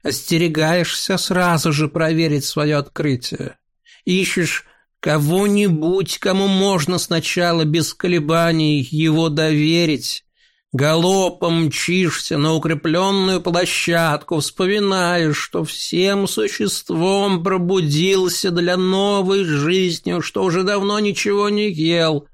Остерегаешься сразу же проверить свое открытие. Ищешь кого-нибудь, кому можно сначала без колебаний его доверить. Галопом мчишься на укрепленную площадку, вспоминаешь, что всем существом пробудился для новой жизни, что уже давно ничего не ел.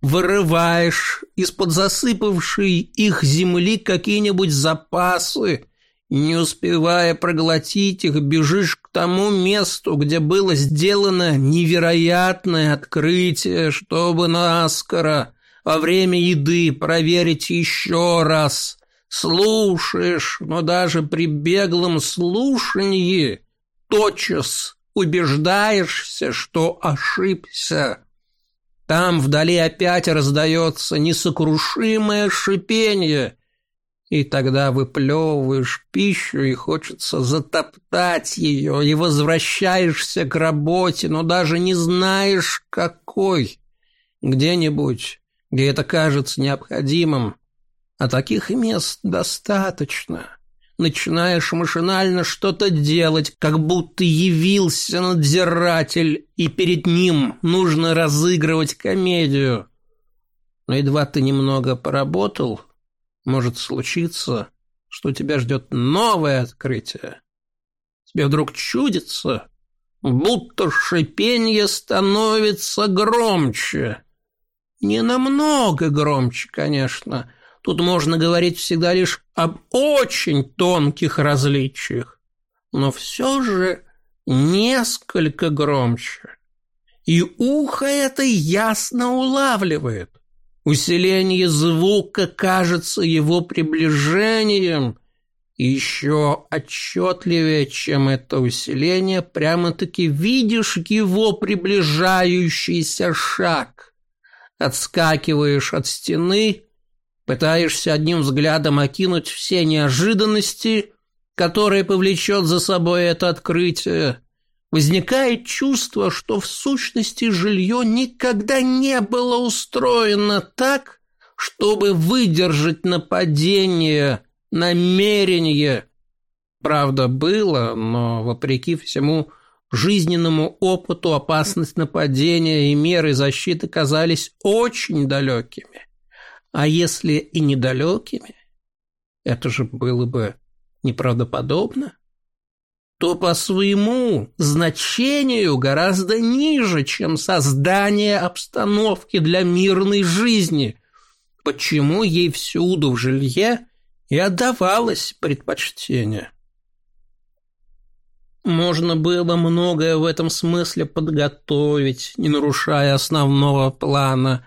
Вырываешь из-под засыпавшей их земли какие-нибудь запасы, не успевая проглотить их, бежишь к тому месту, где было сделано невероятное открытие, чтобы наскоро во время еды проверить еще раз. Слушаешь, но даже при беглом слушании тотчас убеждаешься, что ошибся. Там вдали опять раздается несокрушимое шипение, и тогда выплевываешь пищу, и хочется затоптать ее, и возвращаешься к работе, но даже не знаешь, какой. Где-нибудь, где это кажется необходимым. А таких мест достаточно. Начинаешь машинально что-то делать, как будто явился надзиратель, и перед ним нужно разыгрывать комедию. Но едва ты немного поработал, может случиться, что тебя ждет новое открытие. Тебе вдруг чудится, будто шипенье становится громче. Не намного громче, конечно. Тут можно говорить всегда лишь об очень тонких различиях. Но все же несколько громче. И ухо это ясно улавливает. Усиление звука кажется его приближением, еще отчетливее, чем это усиление, прямо-таки видишь его приближающийся шаг. Отскакиваешь от стены, пытаешься одним взглядом окинуть все неожиданности, которые повлечет за собой это открытие, возникает чувство, что в сущности жилье никогда не было устроено так, чтобы выдержать нападение, намерение. Правда, было, но, вопреки всему жизненному опыту, опасность нападения и меры защиты казались очень далекими. А если и недалекими, это же было бы неправдоподобно то по своему значению гораздо ниже, чем создание обстановки для мирной жизни. Почему ей всюду в жилье и отдавалось предпочтение? Можно было многое в этом смысле подготовить, не нарушая основного плана,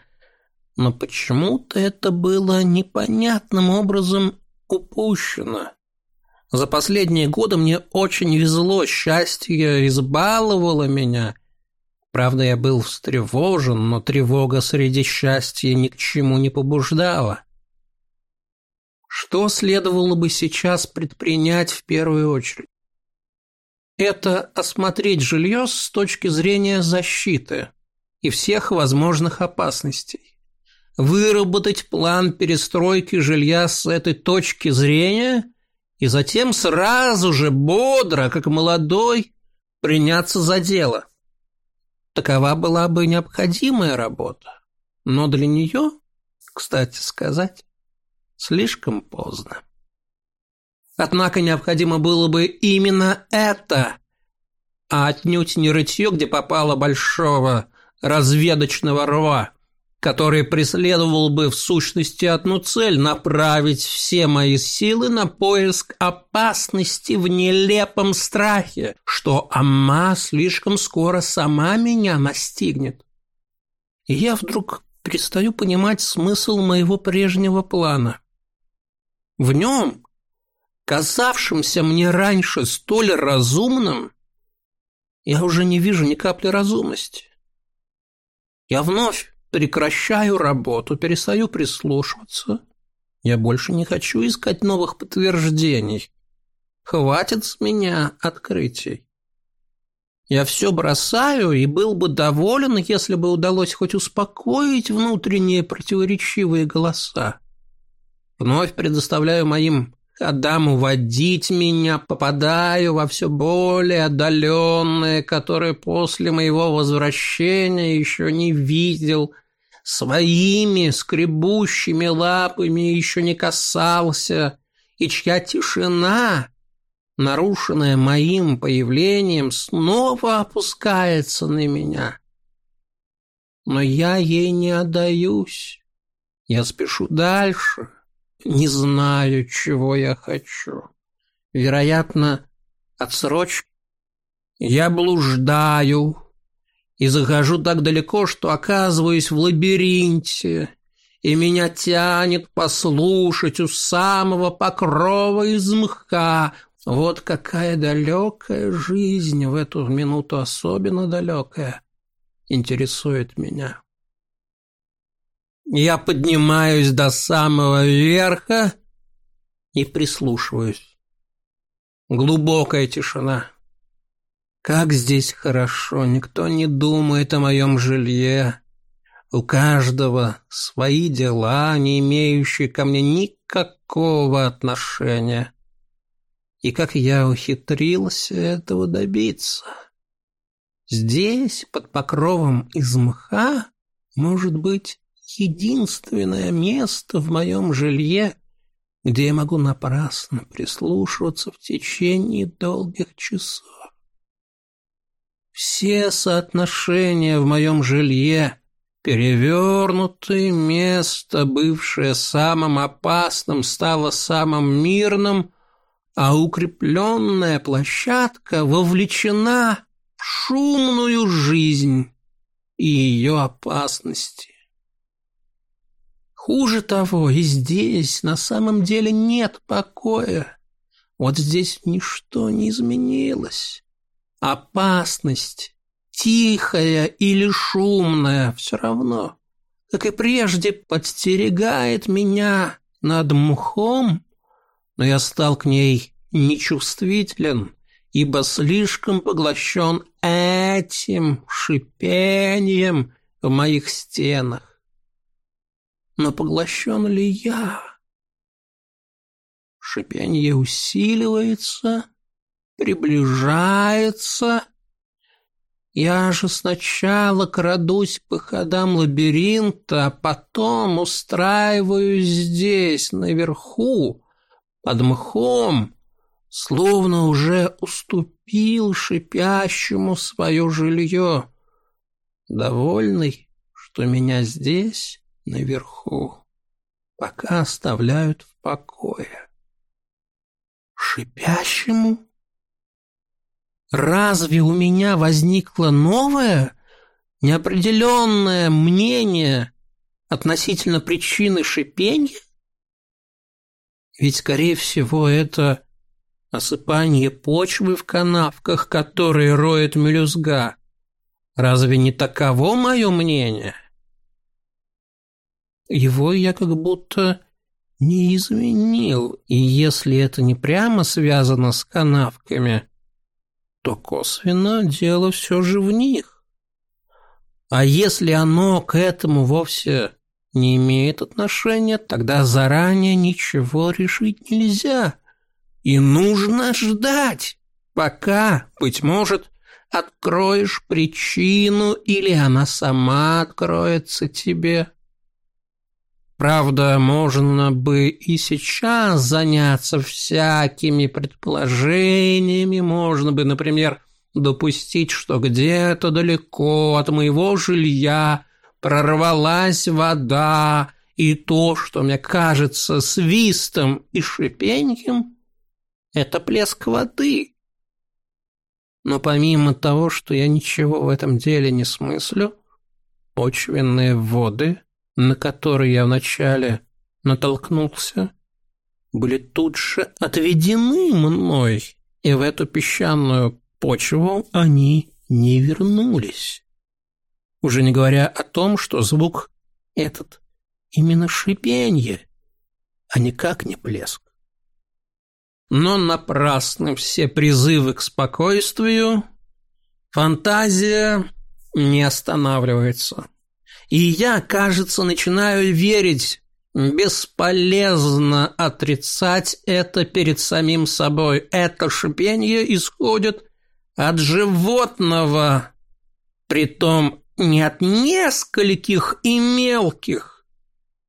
но почему-то это было непонятным образом упущено. За последние годы мне очень везло, счастье избаловало меня. Правда, я был встревожен, но тревога среди счастья ни к чему не побуждала. Что следовало бы сейчас предпринять в первую очередь? Это осмотреть жилье с точки зрения защиты и всех возможных опасностей. Выработать план перестройки жилья с этой точки зрения – и затем сразу же бодро, как молодой, приняться за дело. Такова была бы необходимая работа, но для нее, кстати сказать, слишком поздно. Однако необходимо было бы именно это, а отнюдь не рытье, где попало большого разведочного рва, который преследовал бы в сущности одну цель – направить все мои силы на поиск опасности в нелепом страхе, что Амма слишком скоро сама меня настигнет. И я вдруг перестаю понимать смысл моего прежнего плана. В нем, казавшемся мне раньше столь разумным, я уже не вижу ни капли разумности. Я вновь прекращаю работу, перестаю прислушиваться. Я больше не хочу искать новых подтверждений. Хватит с меня открытий. Я все бросаю и был бы доволен, если бы удалось хоть успокоить внутренние противоречивые голоса. Вновь предоставляю моим ходам уводить меня, попадаю во все более отдаленные, которые после моего возвращения еще не видел, своими скребущими лапами еще не касался, и чья тишина нарушенная моим появлением, снова опускается на меня. Но я ей не отдаюсь. Я спешу дальше, не знаю, чего я хочу. Вероятно, отсрочки. Я блуждаю и захожу так далеко, что оказываюсь в лабиринте, и меня тянет послушать у самого покрова из мха вот какая далекая жизнь в эту минуту особенно далекая интересует меня. Я поднимаюсь до самого верха и прислушиваюсь. Глубокая тишина. Как здесь хорошо, никто не думает о моем жилье. У каждого свои дела, не имеющие ко мне никакого отношения. И как я ухитрился этого добиться? Здесь, под покровом из мха, может быть единственное место в моем жилье, где я могу напрасно прислушиваться в течение долгих часов. Все соотношения в моем жилье перевернуты, место, бывшее самым опасным, стало самым мирным, а укрепленная площадка вовлечена в шумную жизнь и ее опасности. Хуже того, и здесь на самом деле нет покоя. Вот здесь ничто не изменилось. Опасность, тихая или шумная, все равно, как и прежде, подстерегает меня над мхом но я стал к ней нечувствителен, ибо слишком поглощен этим шипением в моих стенах. Но поглощен ли я? Шипение усиливается, приближается. Я же сначала крадусь по ходам лабиринта, а потом устраиваюсь здесь, наверху, под мхом, словно уже уступил шипящему свое жилье, довольный, что меня здесь, наверху, пока оставляют в покое. Шипящему? Разве у меня возникло новое, неопределенное мнение относительно причины шипения? Ведь, скорее всего, это осыпание почвы в канавках, которые роет мелюзга. Разве не таково мое мнение? Его я как будто не изменил, и если это не прямо связано с канавками, то косвенно дело все же в них. А если оно к этому вовсе не имеет отношения, тогда заранее ничего решить нельзя. И нужно ждать, пока, быть может, откроешь причину или она сама откроется тебе. Правда, можно бы и сейчас заняться всякими предположениями, можно бы, например, допустить, что где-то далеко от моего жилья прорвалась вода, и то, что мне кажется свистом и шипением, это плеск воды. Но помимо того, что я ничего в этом деле не смыслю, почвенные воды, на которые я вначале натолкнулся, были тут же отведены мной, и в эту песчаную почву они не вернулись. Уже не говоря о том, что звук этот именно шипенье, а никак не плеск. Но напрасны все призывы к спокойствию, фантазия не останавливается. И я, кажется, начинаю верить, бесполезно отрицать это перед самим собой. Это шипение исходит от животного, притом не от нескольких и мелких,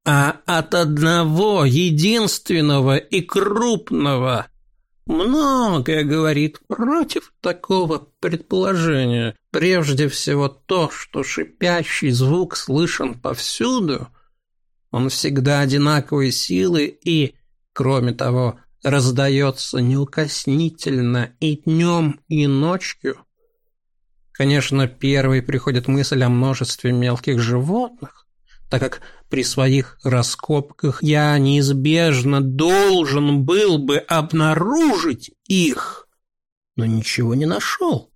а от одного единственного и крупного. Многое говорит против такого предположения. Прежде всего то, что шипящий звук слышен повсюду, он всегда одинаковой силы и, кроме того, раздается неукоснительно и днем, и ночью. Конечно, первой приходит мысль о множестве мелких животных, так как при своих раскопках я неизбежно должен был бы обнаружить их, но ничего не нашел.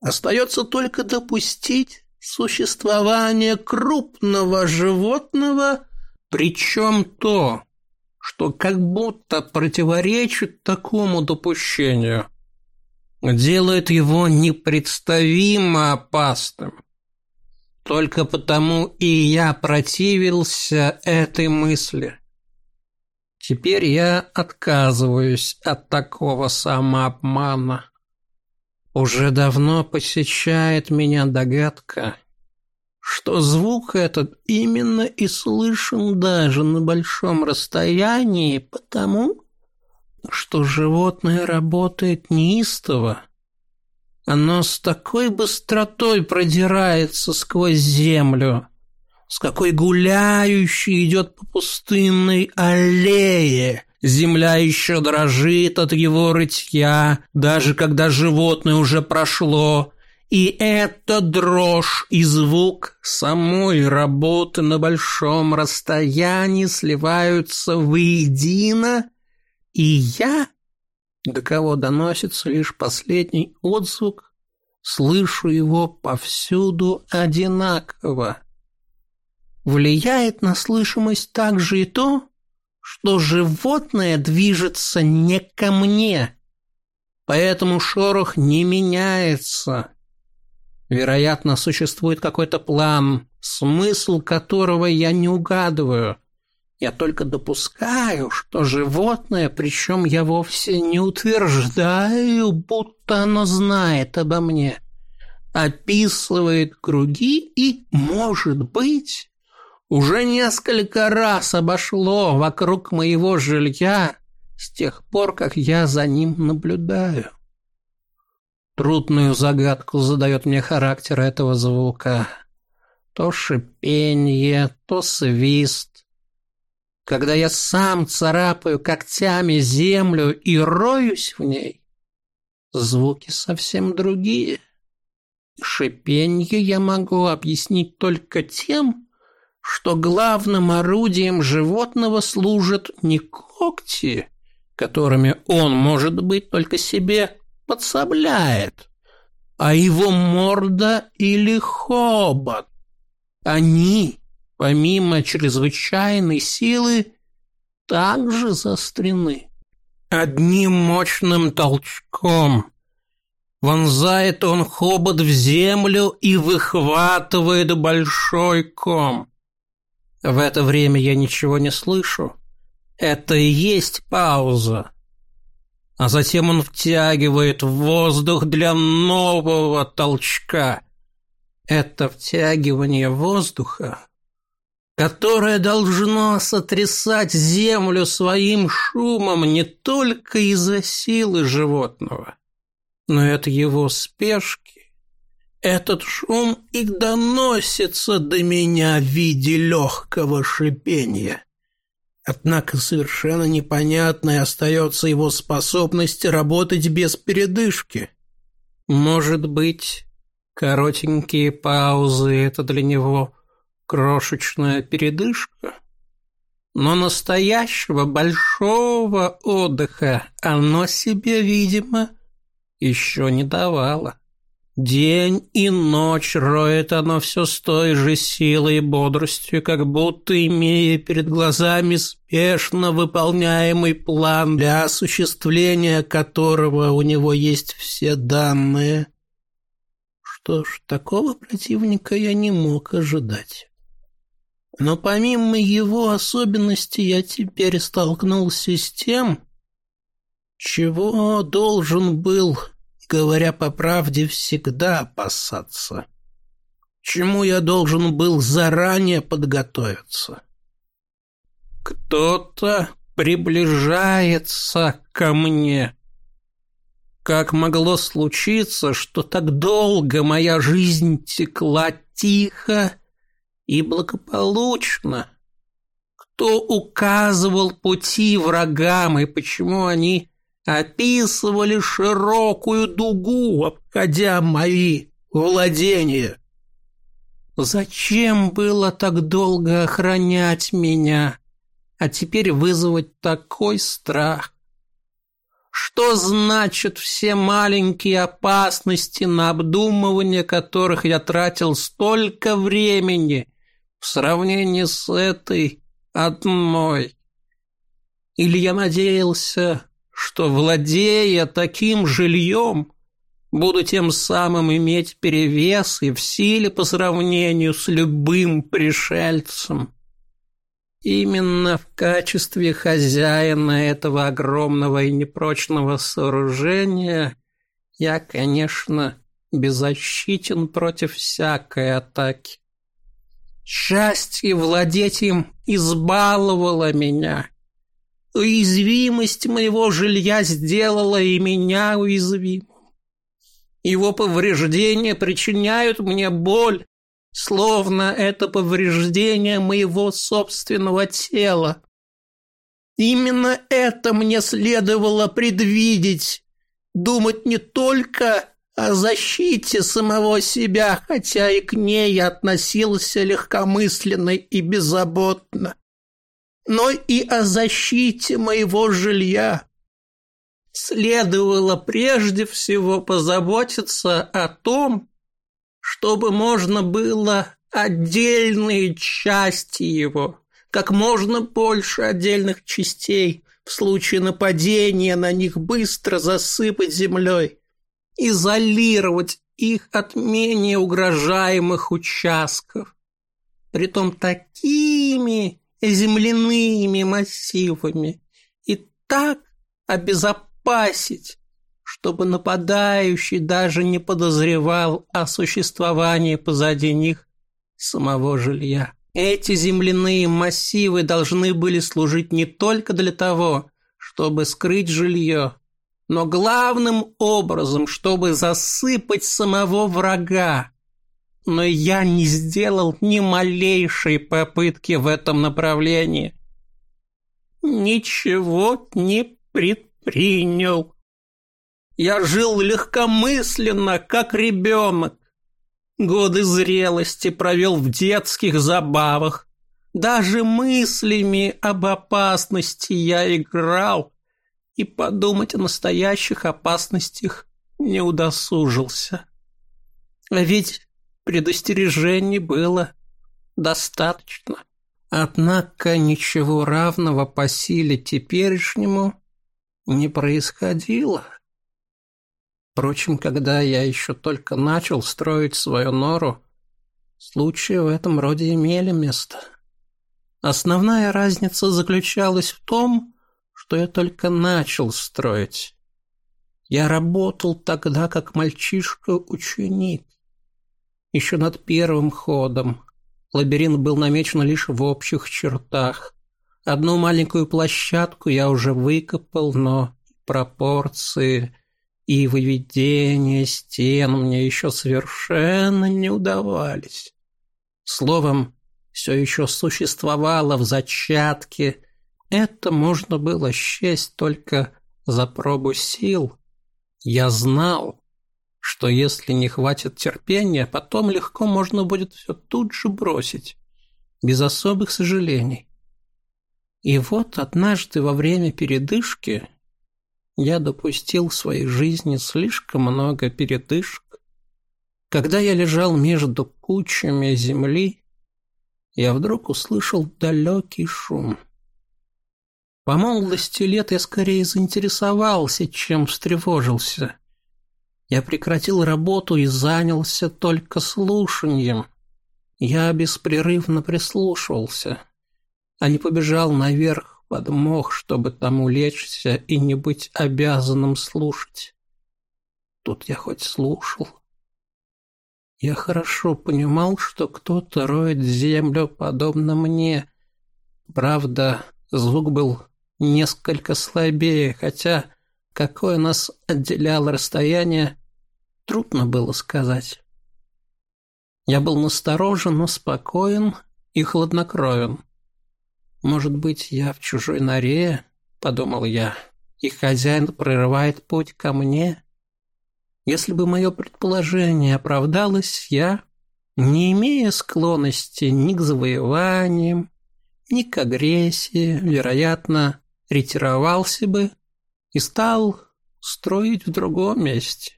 Остается только допустить существование крупного животного, причем то, что как будто противоречит такому допущению, делает его непредставимо опасным. Только потому и я противился этой мысли. Теперь я отказываюсь от такого самообмана. Уже давно посещает меня догадка, что звук этот именно и слышен даже на большом расстоянии, потому что животное работает неистово. Оно с такой быстротой продирается сквозь землю, с какой гуляющий идет по пустынной аллее. Земля еще дрожит от его рытья, даже когда животное уже прошло, и эта дрожь и звук самой работы на большом расстоянии сливаются воедино, и я, до кого доносится лишь последний отзвук, слышу его повсюду одинаково. Влияет на слышимость также и то, что животное движется не ко мне, поэтому шорох не меняется, Вероятно, существует какой-то план, смысл которого я не угадываю. Я только допускаю, что животное, причем я вовсе не утверждаю, будто оно знает обо мне, описывает круги и, может быть, уже несколько раз обошло вокруг моего жилья с тех пор, как я за ним наблюдаю. Трудную загадку задает мне характер этого звука. То шипение, то свист. Когда я сам царапаю когтями землю и роюсь в ней, звуки совсем другие. Шипенье я могу объяснить только тем, что главным орудием животного служат не когти, которыми он, может быть, только себе подсобляет, а его морда или хобот. Они, помимо чрезвычайной силы, также заострены. Одним мощным толчком вонзает он хобот в землю и выхватывает большой ком. В это время я ничего не слышу. Это и есть пауза а затем он втягивает воздух для нового толчка. Это втягивание воздуха, которое должно сотрясать землю своим шумом не только из-за силы животного, но и от его спешки Этот шум и доносится до меня в виде легкого шипения. Однако совершенно непонятной остается его способность работать без передышки. Может быть, коротенькие паузы – это для него крошечная передышка? Но настоящего большого отдыха оно себе, видимо, еще не давало. День и ночь роет оно все с той же силой и бодростью, как будто имея перед глазами спешно выполняемый план, для осуществления которого у него есть все данные. Что ж, такого противника я не мог ожидать. Но помимо его особенностей я теперь столкнулся с тем, чего должен был говоря по правде, всегда опасаться. Чему я должен был заранее подготовиться? Кто-то приближается ко мне. Как могло случиться, что так долго моя жизнь текла тихо и благополучно? Кто указывал пути врагам и почему они описывали широкую дугу, обходя мои владения. Зачем было так долго охранять меня, а теперь вызвать такой страх? Что значит все маленькие опасности, на обдумывание которых я тратил столько времени в сравнении с этой одной? Или я надеялся, что, владея таким жильем, буду тем самым иметь перевес и в силе по сравнению с любым пришельцем. Именно в качестве хозяина этого огромного и непрочного сооружения я, конечно, беззащитен против всякой атаки. Счастье владеть им избаловало меня – Уязвимость моего жилья сделала и меня уязвимым. Его повреждения причиняют мне боль, словно это повреждение моего собственного тела. Именно это мне следовало предвидеть, думать не только о защите самого себя, хотя и к ней я относился легкомысленно и беззаботно но и о защите моего жилья. Следовало прежде всего позаботиться о том, чтобы можно было отдельные части его, как можно больше отдельных частей, в случае нападения на них быстро засыпать землей, изолировать их от менее угрожаемых участков, притом такими земляными массивами и так обезопасить, чтобы нападающий даже не подозревал о существовании позади них самого жилья. Эти земляные массивы должны были служить не только для того, чтобы скрыть жилье, но главным образом, чтобы засыпать самого врага, но я не сделал ни малейшей попытки в этом направлении. Ничего не предпринял. Я жил легкомысленно, как ребенок. Годы зрелости провел в детских забавах. Даже мыслями об опасности я играл, и подумать о настоящих опасностях не удосужился. Ведь Предостережений было достаточно. Однако ничего равного по силе теперешнему не происходило. Впрочем, когда я еще только начал строить свою нору, случаи в этом роде имели место. Основная разница заключалась в том, что я только начал строить. Я работал тогда как мальчишка-ученик еще над первым ходом. Лабиринт был намечен лишь в общих чертах. Одну маленькую площадку я уже выкопал, но пропорции и выведение стен мне еще совершенно не удавались. Словом, все еще существовало в зачатке. Это можно было счесть только за пробу сил. Я знал, что если не хватит терпения, потом легко можно будет все тут же бросить, без особых сожалений. И вот однажды во время передышки я допустил в своей жизни слишком много передышек. Когда я лежал между кучами земли, я вдруг услышал далекий шум. По молодости лет я скорее заинтересовался, чем встревожился. Я прекратил работу и занялся только слушанием. Я беспрерывно прислушивался, а не побежал наверх подмог, чтобы там улечься и не быть обязанным слушать. Тут я хоть слушал. Я хорошо понимал, что кто-то роет землю подобно мне. Правда, звук был несколько слабее, хотя какое нас отделяло расстояние, трудно было сказать. Я был насторожен, но спокоен и хладнокровен. «Может быть, я в чужой норе?» – подумал я. «И хозяин прерывает путь ко мне?» Если бы мое предположение оправдалось, я, не имея склонности ни к завоеваниям, ни к агрессии, вероятно, ретировался бы и стал строить в другом месте.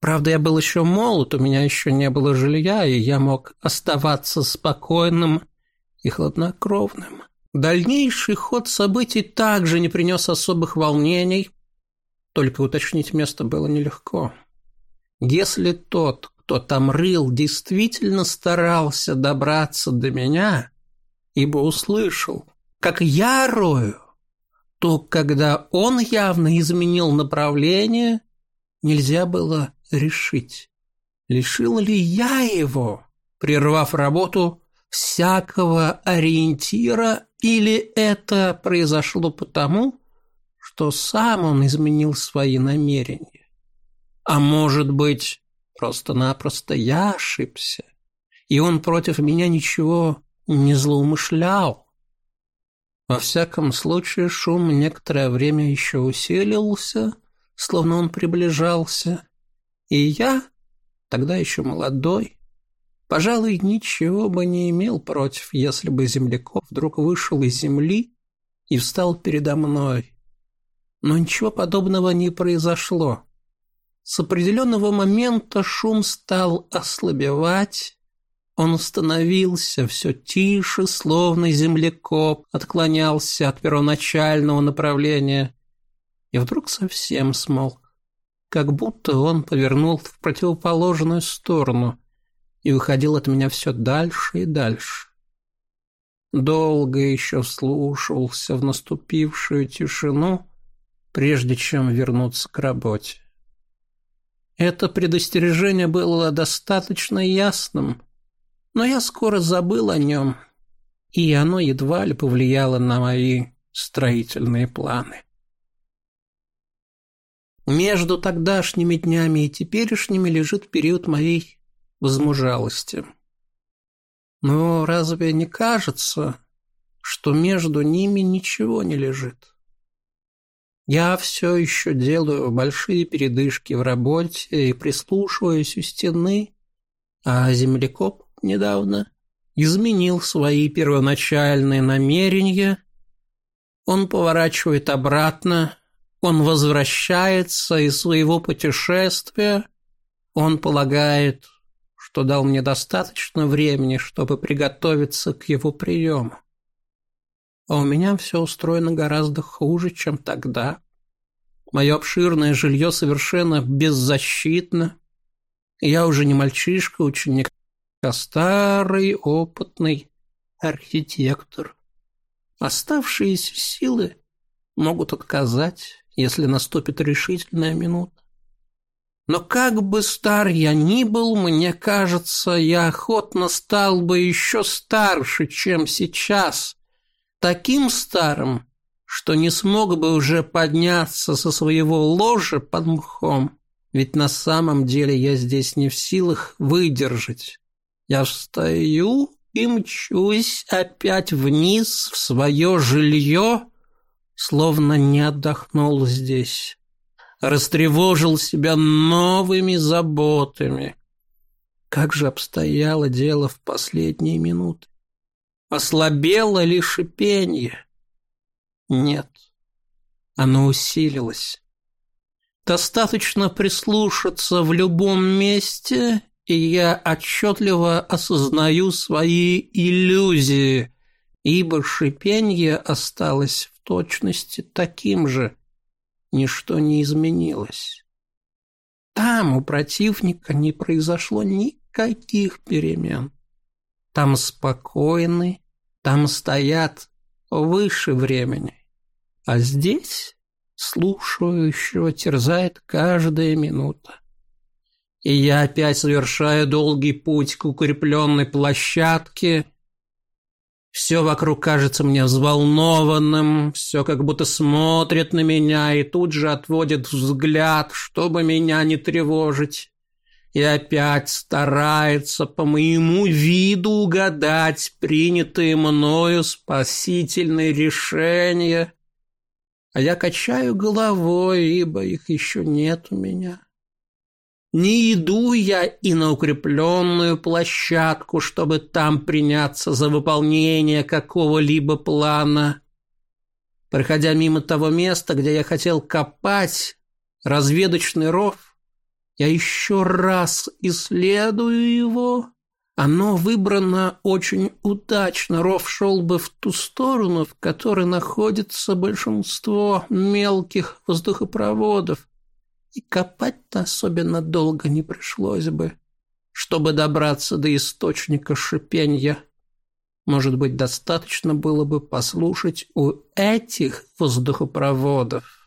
Правда, я был еще молод, у меня еще не было жилья, и я мог оставаться спокойным и хладнокровным. Дальнейший ход событий также не принес особых волнений, только уточнить место было нелегко. Если тот, кто там рыл, действительно старался добраться до меня, ибо услышал, как я рою, то когда он явно изменил направление, нельзя было решить, лишил ли я его, прервав работу, всякого ориентира, или это произошло потому, что сам он изменил свои намерения? А может быть, просто-напросто я ошибся, и он против меня ничего не злоумышлял? Во всяком случае, шум некоторое время еще усилился, словно он приближался, и я, тогда еще молодой, Пожалуй, ничего бы не имел против, если бы земляков вдруг вышел из земли и встал передо мной. Но ничего подобного не произошло. С определенного момента шум стал ослабевать, он становился все тише, словно землекоп отклонялся от первоначального направления и вдруг совсем смолк, как будто он повернул в противоположную сторону – и уходил от меня все дальше и дальше. Долго еще вслушивался в наступившую тишину, прежде чем вернуться к работе. Это предостережение было достаточно ясным, но я скоро забыл о нем, и оно едва ли повлияло на мои строительные планы. Между тогдашними днями и теперешними лежит период моей возмужалости. Но разве не кажется, что между ними ничего не лежит? Я все еще делаю большие передышки в работе и прислушиваюсь у стены, а землекоп недавно изменил свои первоначальные намерения. Он поворачивает обратно, он возвращается из своего путешествия, он полагает, что дал мне достаточно времени, чтобы приготовиться к его приему. А у меня все устроено гораздо хуже, чем тогда. Мое обширное жилье совершенно беззащитно. Я уже не мальчишка-ученик, а старый опытный архитектор. Оставшиеся силы могут отказать, если наступит решительная минута. Но как бы стар я ни был, мне кажется, я охотно стал бы еще старше, чем сейчас. Таким старым, что не смог бы уже подняться со своего ложа под мхом, ведь на самом деле я здесь не в силах выдержать. Я встаю и мчусь опять вниз в свое жилье, словно не отдохнул здесь. Растревожил себя новыми заботами. Как же обстояло дело в последние минуты? Ослабело ли шипенье? Нет, оно усилилось. Достаточно прислушаться в любом месте, и я отчетливо осознаю свои иллюзии, ибо шипенье осталось в точности таким же, ничто не изменилось. Там у противника не произошло никаких перемен. Там спокойны, там стоят выше времени. А здесь слушающего терзает каждая минута. И я опять совершаю долгий путь к укрепленной площадке. Все вокруг кажется мне взволнованным, все как будто смотрит на меня и тут же отводит взгляд, чтобы меня не тревожить и опять старается по моему виду угадать принятые мною спасительные решения. А я качаю головой, ибо их еще нет у меня. Не иду я и на укрепленную площадку, чтобы там приняться за выполнение какого-либо плана. Проходя мимо того места, где я хотел копать разведочный ров, я еще раз исследую его. Оно выбрано очень удачно. Ров шел бы в ту сторону, в которой находится большинство мелких воздухопроводов. И копать-то особенно долго не пришлось бы, чтобы добраться до источника шипенья. Может быть, достаточно было бы послушать у этих воздухопроводов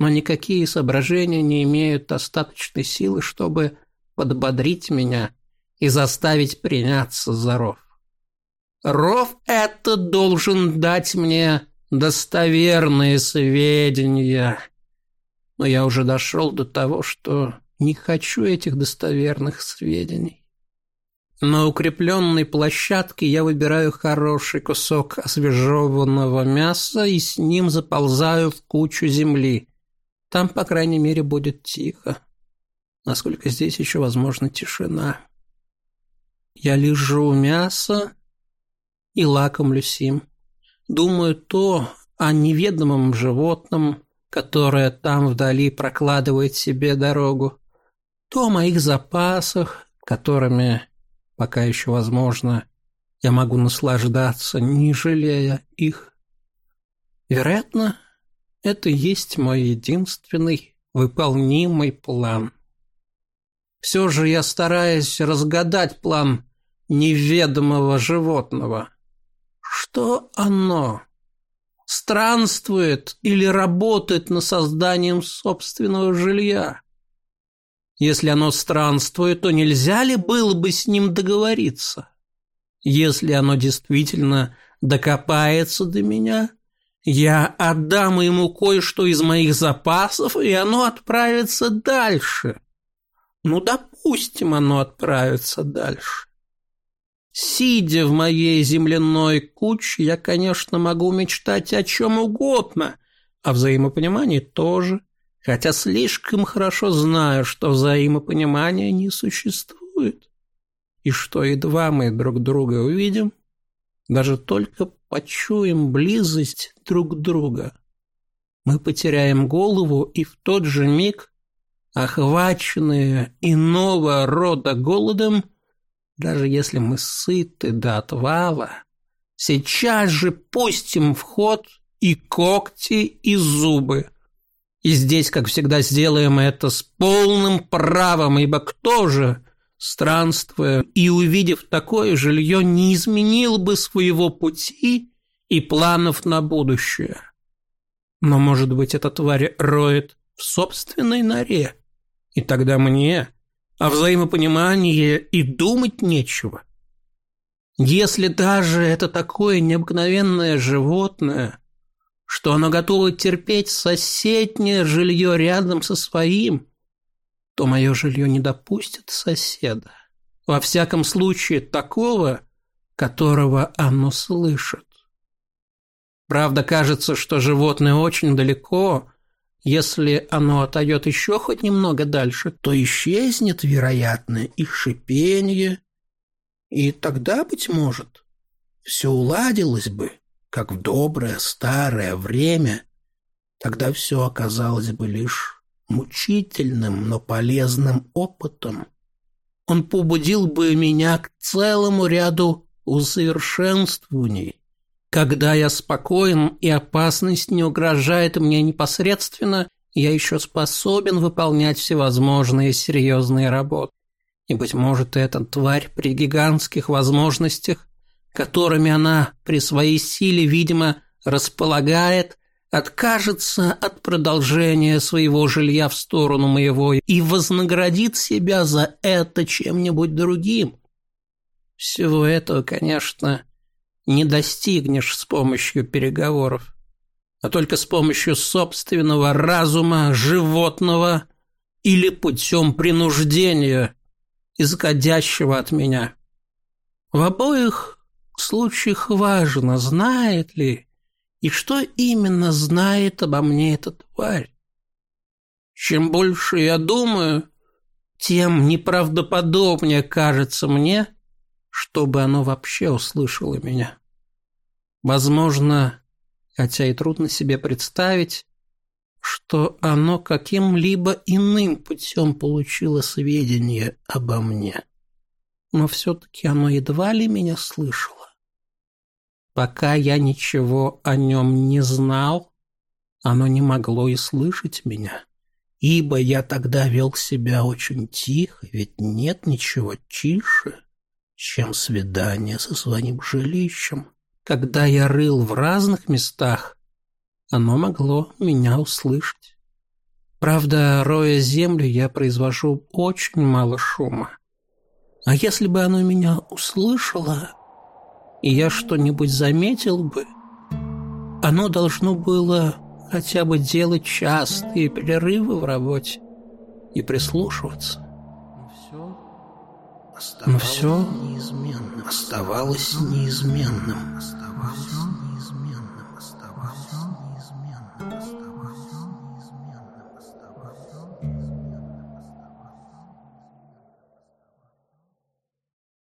но никакие соображения не имеют достаточной силы, чтобы подбодрить меня и заставить приняться за ров. Ров это должен дать мне достоверные сведения. Но я уже дошел до того, что не хочу этих достоверных сведений. На укрепленной площадке я выбираю хороший кусок освежеванного мяса и с ним заползаю в кучу земли. Там, по крайней мере, будет тихо. Насколько здесь еще возможна тишина. Я лежу у мяса и лакомлюсь им. Думаю то о неведомом животном, которое там вдали прокладывает себе дорогу, то о моих запасах, которыми, пока еще возможно, я могу наслаждаться, не жалея их. Вероятно, это есть мой единственный выполнимый план. Все же я стараюсь разгадать план неведомого животного. Что оно? Странствует или работает над созданием собственного жилья? Если оно странствует, то нельзя ли было бы с ним договориться? Если оно действительно докопается до меня, я отдам ему кое-что из моих запасов, и оно отправится дальше. Ну, допустим, оно отправится дальше. Сидя в моей земляной куче, я, конечно, могу мечтать о чем угодно, о взаимопонимании тоже, хотя слишком хорошо знаю, что взаимопонимания не существует, и что едва мы друг друга увидим, даже только почуем близость друг друга. Мы потеряем голову и в тот же миг, охваченные иного рода голодом, даже если мы сыты до отвала, сейчас же пустим в ход и когти, и зубы. И здесь, как всегда, сделаем это с полным правом, ибо кто же странствуя и увидев такое жилье, не изменил бы своего пути и планов на будущее. Но, может быть, эта тварь роет в собственной норе, и тогда мне о взаимопонимании и думать нечего. Если даже это такое необыкновенное животное, что оно готово терпеть соседнее жилье рядом со своим, то мое жилье не допустит соседа. Во всяком случае, такого, которого оно слышит. Правда, кажется, что животное очень далеко. Если оно отойдет еще хоть немного дальше, то исчезнет, вероятно, и шипение. И тогда, быть может, все уладилось бы, как в доброе старое время. Тогда все оказалось бы лишь мучительным, но полезным опытом. Он побудил бы меня к целому ряду усовершенствований. Когда я спокоен и опасность не угрожает мне непосредственно, я еще способен выполнять всевозможные серьезные работы. И, быть может, эта тварь при гигантских возможностях, которыми она при своей силе, видимо, располагает, откажется от продолжения своего жилья в сторону моего и вознаградит себя за это чем-нибудь другим. Всего этого, конечно, не достигнешь с помощью переговоров, а только с помощью собственного разума животного или путем принуждения, исходящего от меня. В обоих случаях важно, знает ли и что именно знает обо мне эта тварь. Чем больше я думаю, тем неправдоподобнее кажется мне, чтобы оно вообще услышало меня. Возможно, хотя и трудно себе представить, что оно каким-либо иным путем получило сведения обо мне. Но все-таки оно едва ли меня слышало. Пока я ничего о нем не знал, оно не могло и слышать меня, ибо я тогда вел себя очень тихо, ведь нет ничего тише, чем свидание со своим жилищем. Когда я рыл в разных местах, оно могло меня услышать. Правда, роя землю, я произвожу очень мало шума. А если бы оно меня услышало, и я что-нибудь заметил бы, оно должно было хотя бы делать частые перерывы в работе и прислушиваться. Но все неизменным, оставалось неизменным. Оставалось